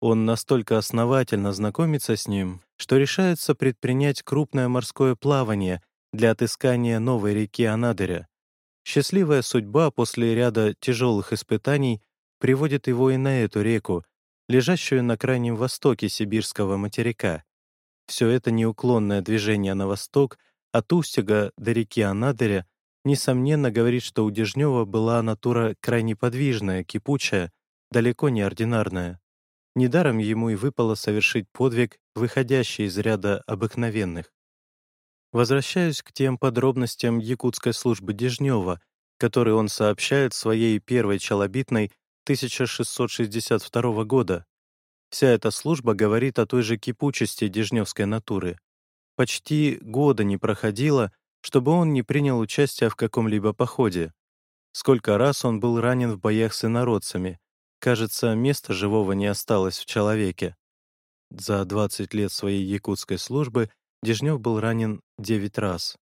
Он настолько основательно знакомится с ним, что решается предпринять крупное морское плавание для отыскания новой реки Анадыря. Счастливая судьба после ряда тяжелых испытаний приводит его и на эту реку, лежащую на крайнем востоке сибирского материка. Все это неуклонное движение на восток от Устюга до реки Анадыря несомненно говорит, что у Дежнева была натура крайне подвижная, кипучая, далеко не ординарная. Недаром ему и выпало совершить подвиг, выходящий из ряда обыкновенных. Возвращаюсь к тем подробностям якутской службы Дежнева, которые он сообщает своей первой челобитной 1662 года. Вся эта служба говорит о той же кипучести дежневской натуры. Почти года не проходило, чтобы он не принял участия в каком-либо походе. Сколько раз он был ранен в боях с инородцами, Кажется, места живого не осталось в человеке. За 20 лет своей якутской службы Дежнев был ранен 9 раз.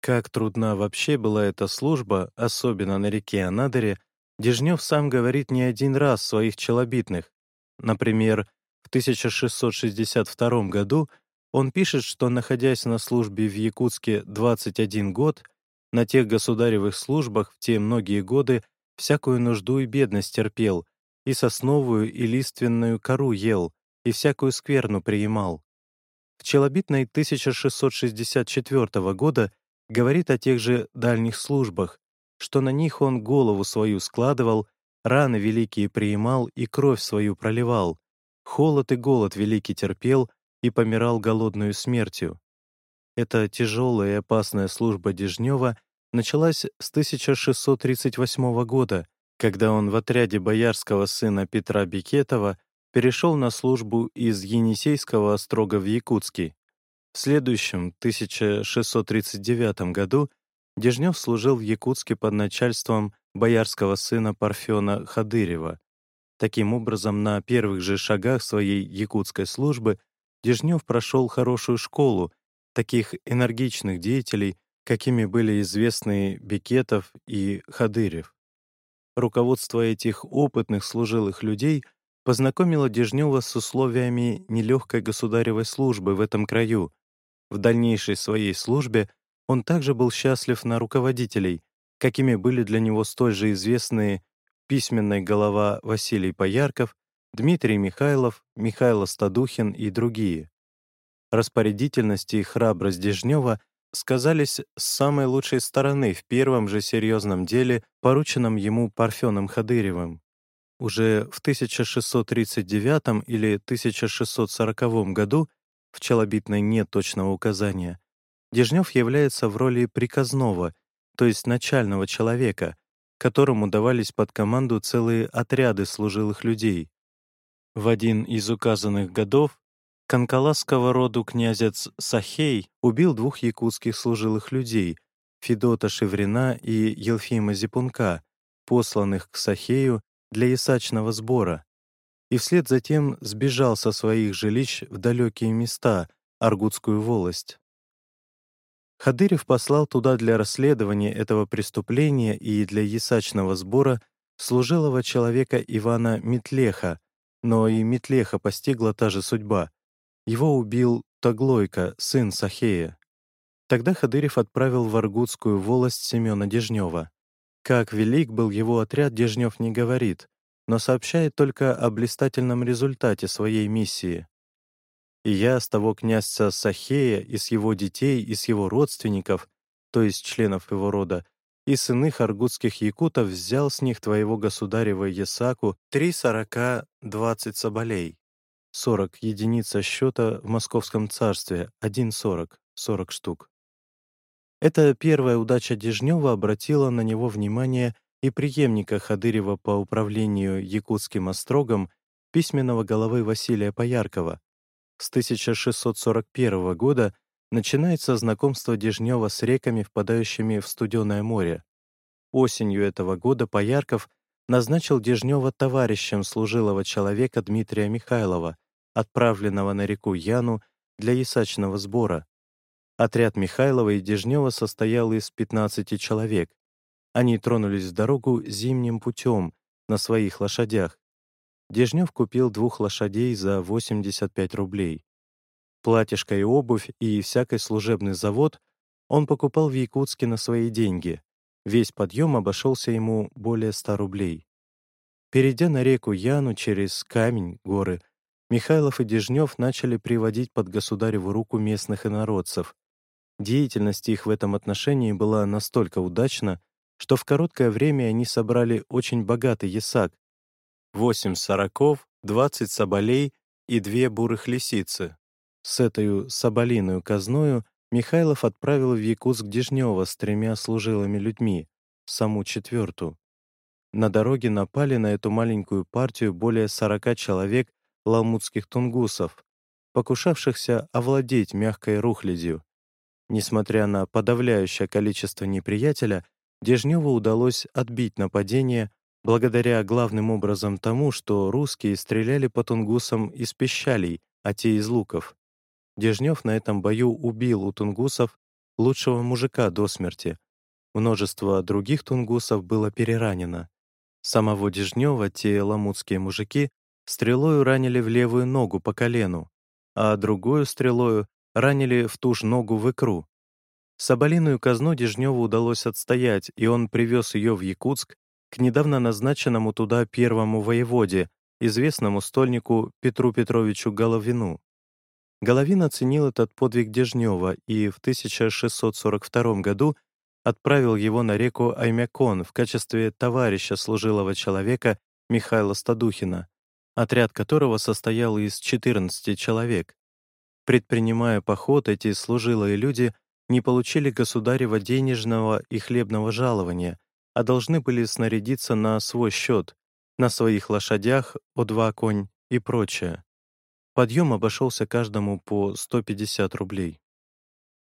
Как трудна вообще была эта служба, особенно на реке Анадыре, Дежнев сам говорит не один раз своих челобитных. Например, в 1662 году он пишет, что, находясь на службе в Якутске 21 год, на тех государевых службах в те многие годы всякую нужду и бедность терпел, и сосновую и лиственную кору ел, и всякую скверну приемал. В челобитной 1664 года говорит о тех же дальних службах, что на них он голову свою складывал, раны великие приемал и кровь свою проливал, холод и голод великий терпел и помирал голодную смертью. Эта тяжелая и опасная служба Дежнева началась с 1638 года, когда он в отряде боярского сына Петра Бикетова перешел на службу из Енисейского острога в Якутский. В следующем, 1639 году, Дежнев служил в Якутске под начальством боярского сына Парфена Хадырева. Таким образом, на первых же шагах своей якутской службы Дежнев прошел хорошую школу таких энергичных деятелей, какими были известны Бекетов и Хадырев. Руководство этих опытных служилых людей познакомило Дежнева с условиями нелегкой государевой службы в этом краю. В дальнейшей своей службе он также был счастлив на руководителей, какими были для него столь же известные письменная голова Василий Поярков, Дмитрий Михайлов, Михаил Стадухин и другие. Распорядительность и храбрость Дежнева сказались с самой лучшей стороны в первом же серьезном деле, порученном ему Парфеном Хадыревым. Уже в 1639 или 1640 году, в челобитной нет точного указания, Дежнев является в роли приказного, то есть начального человека, которому давались под команду целые отряды служилых людей. В один из указанных годов Канкаласского роду князец Сахей убил двух якутских служилых людей — Федота Шеврина и Елфима Зипунка, посланных к Сахею для ясачного сбора, и вслед затем сбежал со своих жилищ в далекие места, Аргутскую волость. Хадырев послал туда для расследования этого преступления и для ясачного сбора служилого человека Ивана Метлеха, но и Метлеха постигла та же судьба. Его убил Таглойка, сын Сахея. Тогда Хадырев отправил в Аргутскую волость Семена Дежнева. Как велик был его отряд, Дежнев не говорит, но сообщает только о блистательном результате своей миссии. «И я с того князца Сахея, и с его детей, и с его родственников, то есть членов его рода, и с аргутских якутов взял с них твоего государева Есаку три сорока двадцать соболей, 40 единица счета в Московском царстве, 1,40, 40 штук. Эта первая удача Дежнева обратила на него внимание и преемника Хадырева по управлению Якутским острогом письменного головы Василия Пояркова. С 1641 года начинается знакомство Дежнева с реками, впадающими в Студеное море. Осенью этого года Поярков назначил Дежнева товарищем служилого человека Дмитрия Михайлова, отправленного на реку Яну для ясачного сбора. Отряд Михайлова и Дежнева состоял из 15 человек. Они тронулись в дорогу зимним путем на своих лошадях. Дежнев купил двух лошадей за 85 рублей. Платьишко и обувь и всякий служебный завод он покупал в Якутске на свои деньги. Весь подъем обошелся ему более 100 рублей. Перейдя на реку Яну через камень, горы, Михайлов и Дежнев начали приводить под государеву руку местных инородцев. Деятельность их в этом отношении была настолько удачна, что в короткое время они собрали очень богатый ясак — восемь сороков, двадцать соболей и две бурых лисицы. С этой соболиную казною Михайлов отправил в Якутск Дежнева с тремя служилыми людьми, саму четвертую. На дороге напали на эту маленькую партию более сорока человек ламутских тунгусов, покушавшихся овладеть мягкой рухлядью. Несмотря на подавляющее количество неприятеля, Дежневу удалось отбить нападение благодаря главным образом тому, что русские стреляли по тунгусам из пищалей, а те из луков. Дежнев на этом бою убил у тунгусов лучшего мужика до смерти. Множество других тунгусов было переранено. Самого Дежнева те ламутские мужики стрелою ранили в левую ногу по колену, а другую стрелою ранили в ту же ногу в икру. Соболиную казну Дежневу удалось отстоять, и он привез ее в Якутск к недавно назначенному туда первому воеводе, известному стольнику Петру Петровичу Головину. Головин оценил этот подвиг Дежнева и в 1642 году отправил его на реку Аймякон в качестве товарища служилого человека Михаила Стадухина, отряд которого состоял из 14 человек. Предпринимая поход, эти служилые люди не получили государева денежного и хлебного жалования, а должны были снарядиться на свой счет, на своих лошадях, о два конь и прочее. Подъем обошелся каждому по 150 рублей.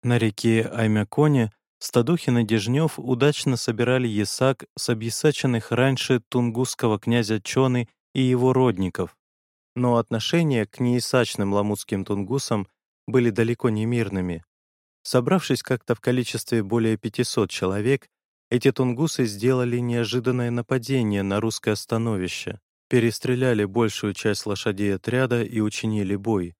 На реке Аймяконе Стадухин и Дежнев удачно собирали ясак с объясаченных раньше тунгусского князя Чоны и его родников. Но отношения к неясачным ламутским тунгусам были далеко не мирными. Собравшись как-то в количестве более 500 человек, эти тунгусы сделали неожиданное нападение на русское становище, перестреляли большую часть лошадей отряда и учинили бой.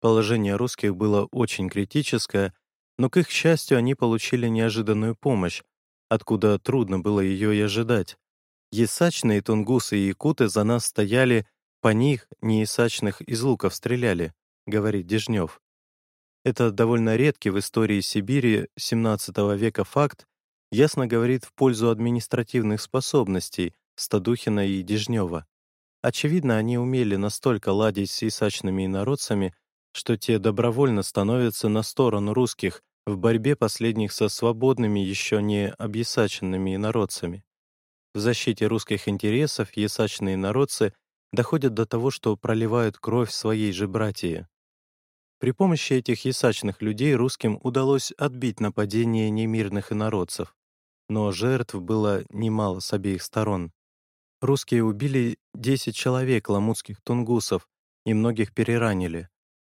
Положение русских было очень критическое, но, к их счастью, они получили неожиданную помощь, откуда трудно было ее и ожидать. Есачные тунгусы и якуты за нас стояли, по них, неясачных, из луков стреляли, говорит Дежнев. Это довольно редкий в истории Сибири XVII века факт, ясно говорит в пользу административных способностей Стадухина и Дежнева. Очевидно, они умели настолько ладить с исачными инородцами, что те добровольно становятся на сторону русских в борьбе последних со свободными еще не объясаченными инородцами. В защите русских интересов ясачные народцы доходят до того, что проливают кровь своей же братьи. При помощи этих ясачных людей русским удалось отбить нападение немирных инородцев, но жертв было немало с обеих сторон. Русские убили 10 человек ламутских тунгусов и многих переранили.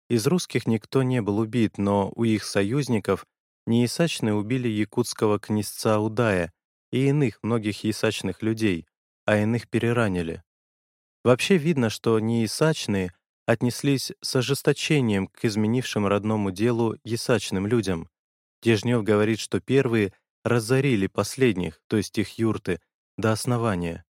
Из русских никто не был убит, но у их союзников неясачные убили якутского князца Удая и иных многих ясачных людей, а иных переранили. Вообще видно, что неясачные отнеслись с ожесточением к изменившим родному делу ясачным людям. Дежнев говорит, что первые разорили последних, то есть их юрты, до основания.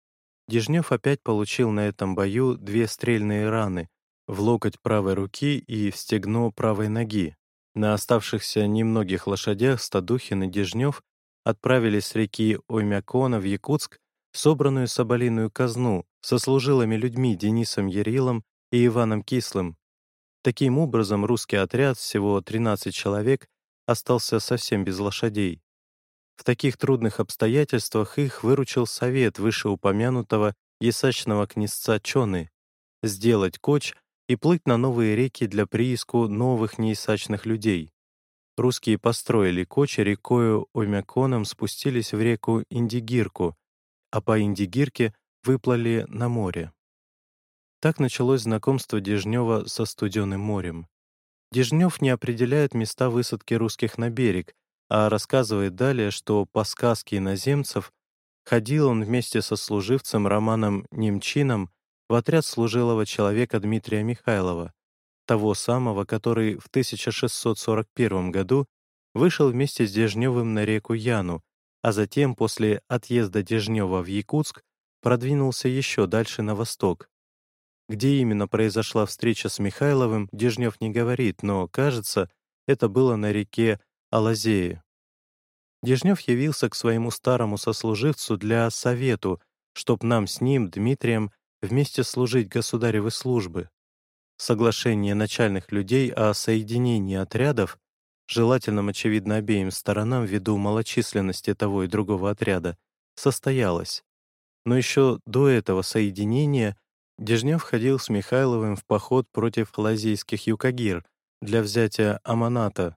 Дежнев опять получил на этом бою две стрельные раны в локоть правой руки и в стегно правой ноги. На оставшихся немногих лошадях Стадухин и Дежнев отправились с реки Оймякона в Якутск собранную соболиную казну со служилыми людьми Денисом Ярилом и Иваном Кислым. Таким образом, русский отряд, всего 13 человек, остался совсем без лошадей. В таких трудных обстоятельствах их выручил совет вышеупомянутого ясачного князца Чоны. сделать коч и плыть на новые реки для прииску новых неисачных людей. Русские построили коч, рекою Омяконом спустились в реку Индигирку, а по Индигирке выплыли на море. Так началось знакомство Дежнева со Студенным морем. Дежнев не определяет места высадки русских на берег, а рассказывает далее, что по сказке иноземцев ходил он вместе со служивцем Романом Немчином в отряд служилого человека Дмитрия Михайлова, того самого, который в 1641 году вышел вместе с Дежневым на реку Яну, а затем после отъезда Дежнева в Якутск продвинулся еще дальше на восток. Где именно произошла встреча с Михайловым, Дежнев не говорит, но, кажется, это было на реке Алазее. Дежнев явился к своему старому сослуживцу для совету, чтоб нам с ним, Дмитрием, вместе служить государевы службы. Соглашение начальных людей о соединении отрядов, желательном, очевидно, обеим сторонам ввиду малочисленности того и другого отряда, состоялось. Но еще до этого соединения Дежнев ходил с Михайловым в поход против лазейских юкагир для взятия Аманата.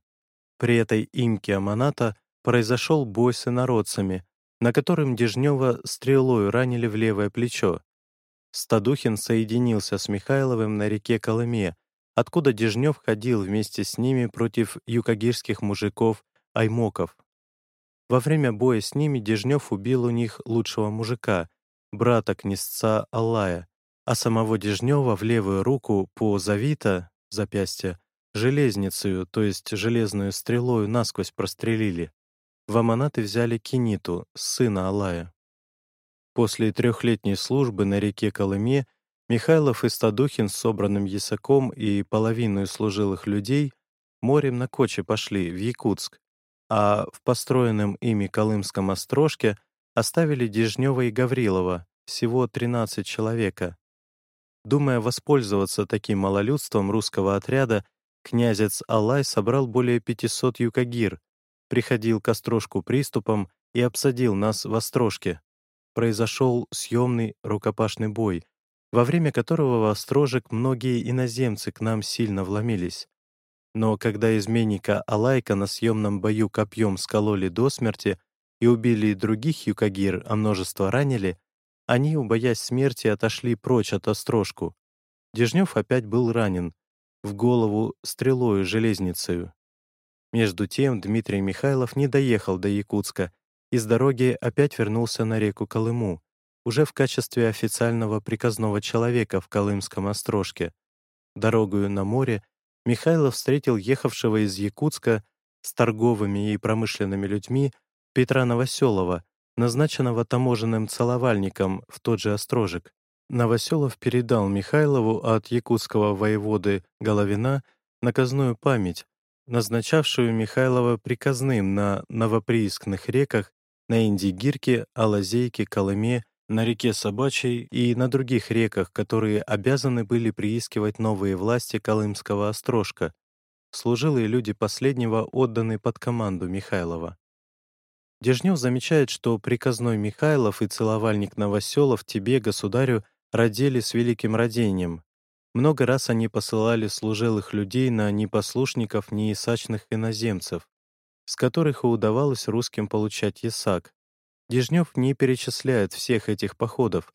При этой имке Аманата произошел бой с инородцами, на котором Дежнева стрелой ранили в левое плечо. Стадухин соединился с Михайловым на реке Колыме, откуда Дежнев ходил вместе с ними против юкагирских мужиков Аймоков. Во время боя с ними Дежнев убил у них лучшего мужика, брата князца Аллая, а самого Дежнева в левую руку по завита, запястье, железницею, то есть железную стрелою насквозь прострелили. В аманаты взяли Киниту, сына Алая. После трехлетней службы на реке Колыме Михайлов и Стадухин с собранным ясаком и половиной служилых людей морем на Коче пошли в Якутск, а в построенном ими Колымском острожке оставили Дежнева и Гаврилова, всего 13 человека. Думая воспользоваться таким малолюдством русского отряда, князец Алай собрал более 500 юкагир, приходил к Острожку приступом и обсадил нас в Острожке. Произошел съемный рукопашный бой, во время которого в Острожек многие иноземцы к нам сильно вломились. Но когда изменника Алайка на съемном бою копьем скололи до смерти и убили других юкагир, а множество ранили, они, убоясь смерти, отошли прочь от острожку. Дежнев опять был ранен, в голову стрелою железницею. Между тем Дмитрий Михайлов не доехал до Якутска и с дороги опять вернулся на реку Колыму, уже в качестве официального приказного человека в Колымском острожке. Дорогою на море Михайлов встретил ехавшего из Якутска с торговыми и промышленными людьми Петра Новоселова, назначенного таможенным целовальником в тот же Острожек. Новоселов передал Михайлову от якутского воеводы Головина наказную память, назначавшую Михайлова приказным на новоприискных реках, на Индигирке, Алазейке, Колыме, на реке Собачьей и на других реках, которые обязаны были приискивать новые власти Колымского острожка. Служилые люди последнего отданы под команду Михайлова. Дежнев замечает, что приказной Михайлов и целовальник Новоселов тебе, государю, родили с великим родением. Много раз они посылали служилых людей на непослушников неисачных иноземцев, с которых и удавалось русским получать ясак. Дежнев не перечисляет всех этих походов.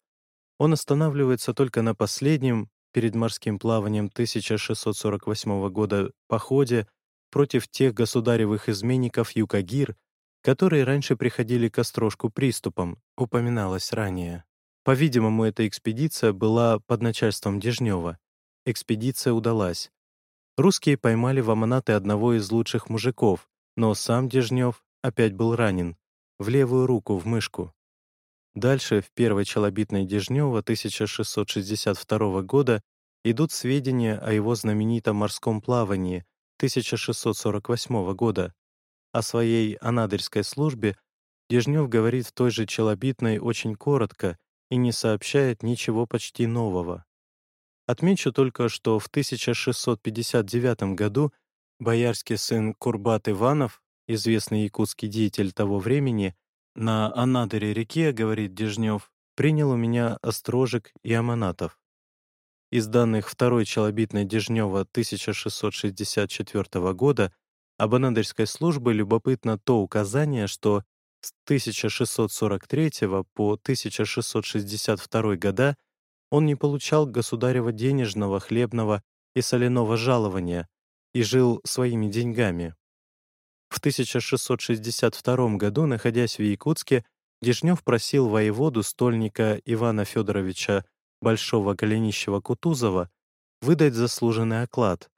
Он останавливается только на последнем, перед морским плаванием 1648 года, походе против тех государевых изменников Юкагир, которые раньше приходили к острожку приступом, упоминалось ранее. По-видимому, эта экспедиция была под начальством Дежнева. Экспедиция удалась. Русские поймали в Аманаты одного из лучших мужиков, но сам Дежнев опять был ранен, в левую руку, в мышку. Дальше, в первой челобитной Дежнева 1662 года, идут сведения о его знаменитом морском плавании 1648 года, о своей анадырской службе Дежнев говорит в той же челобитной очень коротко и не сообщает ничего почти нового. Отмечу только, что в 1659 году боярский сын Курбат Иванов, известный якутский деятель того времени, на Анадыре реке, говорит Дежнев, принял у меня острожек и аманатов. из данных второй челобитной Дежнева 1664 года об анадырской службе любопытно то указание, что с 1643 по 1662 года он не получал государева денежного, хлебного и соляного жалования и жил своими деньгами. В 1662 году, находясь в Якутске, Дежнев просил воеводу стольника Ивана Федоровича Большого Голенищева-Кутузова выдать заслуженный оклад.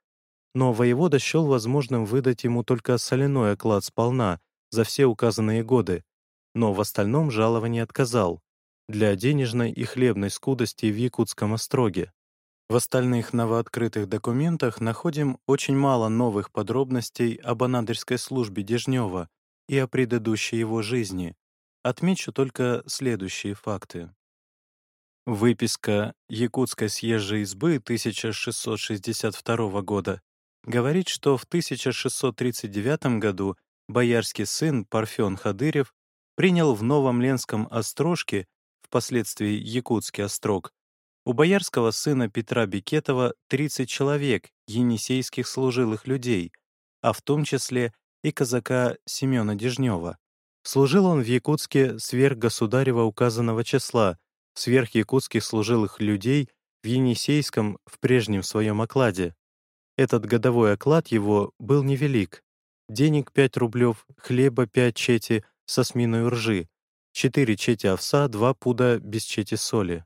Но воевода счел возможным выдать ему только соляной оклад сполна за все указанные годы, но в остальном жалование отказал для денежной и хлебной скудости в Якутском остроге. В остальных новооткрытых документах находим очень мало новых подробностей об анадырской службе Дежнева и о предыдущей его жизни. Отмечу только следующие факты. Выписка Якутской съезжей избы 1662 года говорит, что в 1639 году боярский сын Парфен Хадырев принял в Новом Ленском острожке, впоследствии Якутский острог, у боярского сына Петра Бекетова 30 человек, енисейских служилых людей, а в том числе и казака Семена Дежнева. Служил он в Якутске сверх государева указанного числа, сверх якутских служилых людей в Енисейском в прежнем своем окладе. Этот годовой оклад его был невелик. Денег 5 рублев, хлеба 5 чети со сминой ржи, 4 чети овса, 2 пуда без чети соли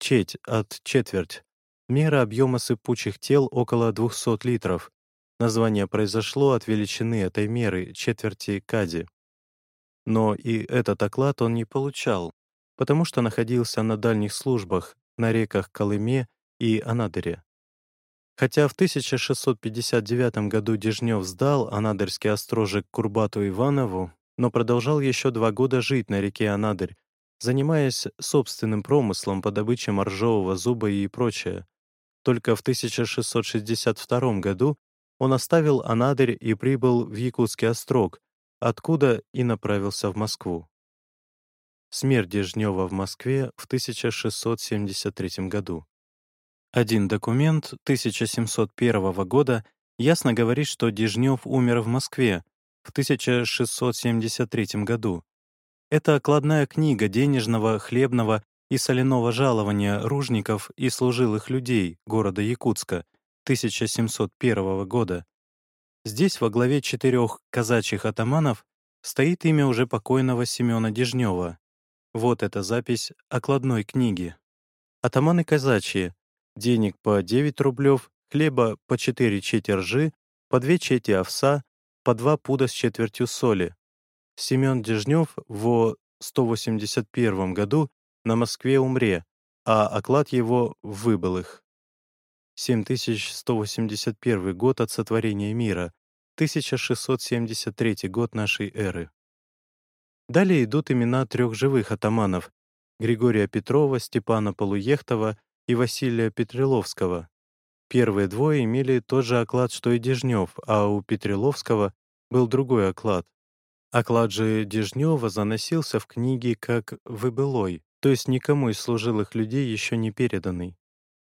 четь от четверть. Мера объема сыпучих тел около 200 литров. Название произошло от величины этой меры, четверти кади. Но и этот оклад он не получал, потому что находился на дальних службах, на реках Колыме и Анадыре. Хотя в 1659 году Дежнев сдал Анадырский острожек Курбату Иванову, но продолжал еще два года жить на реке Анадырь, занимаясь собственным промыслом по добыче моржового зуба и прочее. Только в 1662 году он оставил Анадырь и прибыл в Якутский острог, откуда и направился в Москву. Смерть Дежнева в Москве в 1673 году. Один документ 1701 года ясно говорит, что Дежнев умер в Москве в 1673 году, это окладная книга денежного, хлебного и соляного жалования ружников и служилых людей города Якутска 1701 года. Здесь во главе четырех казачьих атаманов стоит имя уже покойного Семена Дежнева. Вот эта запись окладной книги. Атаманы казачьи. Денег по 9 рублев, хлеба по 4 чети по 2 чети овса, по 2 пуда с четвертью соли, Семен Дежнев в 181 году на Москве умре, а оклад его в выбылых. 7181 год от сотворения мира, 1673 год нашей эры. Далее идут имена трех живых атаманов — Григория Петрова, Степана Полуехтова и Василия Петриловского. Первые двое имели тот же оклад, что и Дежнев, а у Петриловского был другой оклад. Оклад же Дежнева заносился в книги как «выбылой», то есть никому из служилых людей еще не переданный.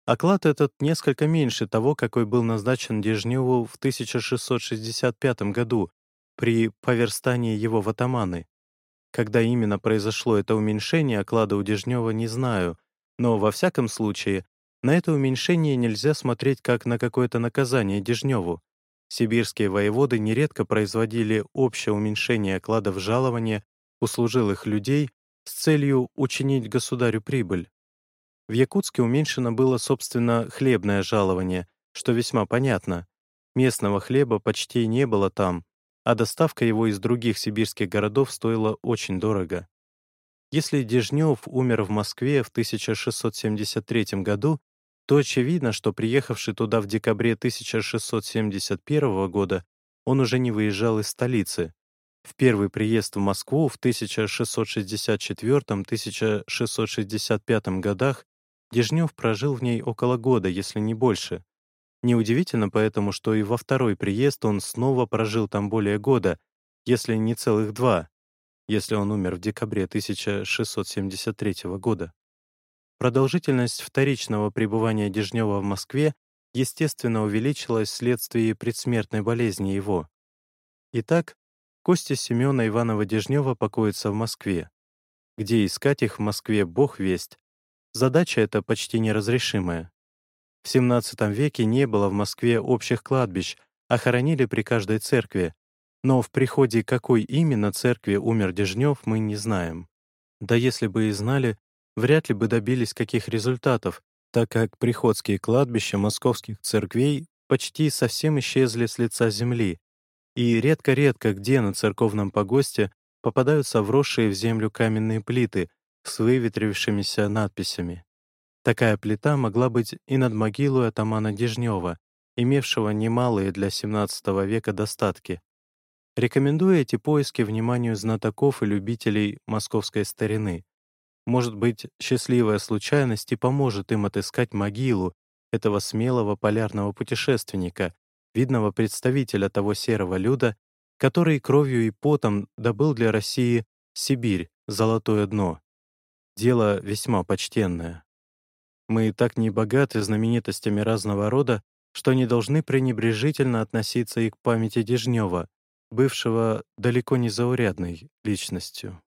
Оклад этот несколько меньше того, какой был назначен Дежневу в 1665 году при поверстании его в атаманы. Когда именно произошло это уменьшение оклада у Дежнева, не знаю, но во всяком случае на это уменьшение нельзя смотреть как на какое-то наказание Дежневу. Сибирские воеводы нередко производили общее уменьшение окладов жалования у служилых людей с целью учинить государю прибыль. В Якутске уменьшено было, собственно, хлебное жалование, что весьма понятно. Местного хлеба почти не было там, а доставка его из других сибирских городов стоила очень дорого. Если Дежнев умер в Москве в 1673 году, то очевидно, что приехавший туда в декабре 1671 года он уже не выезжал из столицы. В первый приезд в Москву в 1664-1665 годах Дежнев прожил в ней около года, если не больше. Неудивительно поэтому, что и во второй приезд он снова прожил там более года, если не целых два, если он умер в декабре 1673 года. Продолжительность вторичного пребывания Дежнева в Москве естественно увеличилась вследствие предсмертной болезни его. Итак, кости Семена Иванова Дежнева покоятся в Москве. Где искать их в Москве, бог весть. Задача эта почти неразрешимая. В XVII веке не было в Москве общих кладбищ, а хоронили при каждой церкви, но в приходе какой именно церкви умер Дежнев, мы не знаем. Да если бы и знали, вряд ли бы добились каких результатов, так как приходские кладбища московских церквей почти совсем исчезли с лица земли, и редко-редко где на церковном погосте попадаются вросшие в землю каменные плиты с выветрившимися надписями. Такая плита могла быть и над могилой атамана Дежнева, имевшего немалые для XVII века достатки. Рекомендую эти поиски вниманию знатоков и любителей московской старины. Может быть, счастливая случайность и поможет им отыскать могилу этого смелого полярного путешественника, видного представителя того серого люда, который кровью и потом добыл для России Сибирь, золотое дно. Дело весьма почтенное. Мы так не богаты знаменитостями разного рода, что не должны пренебрежительно относиться и к памяти Дежнева, бывшего далеко не заурядной личностью.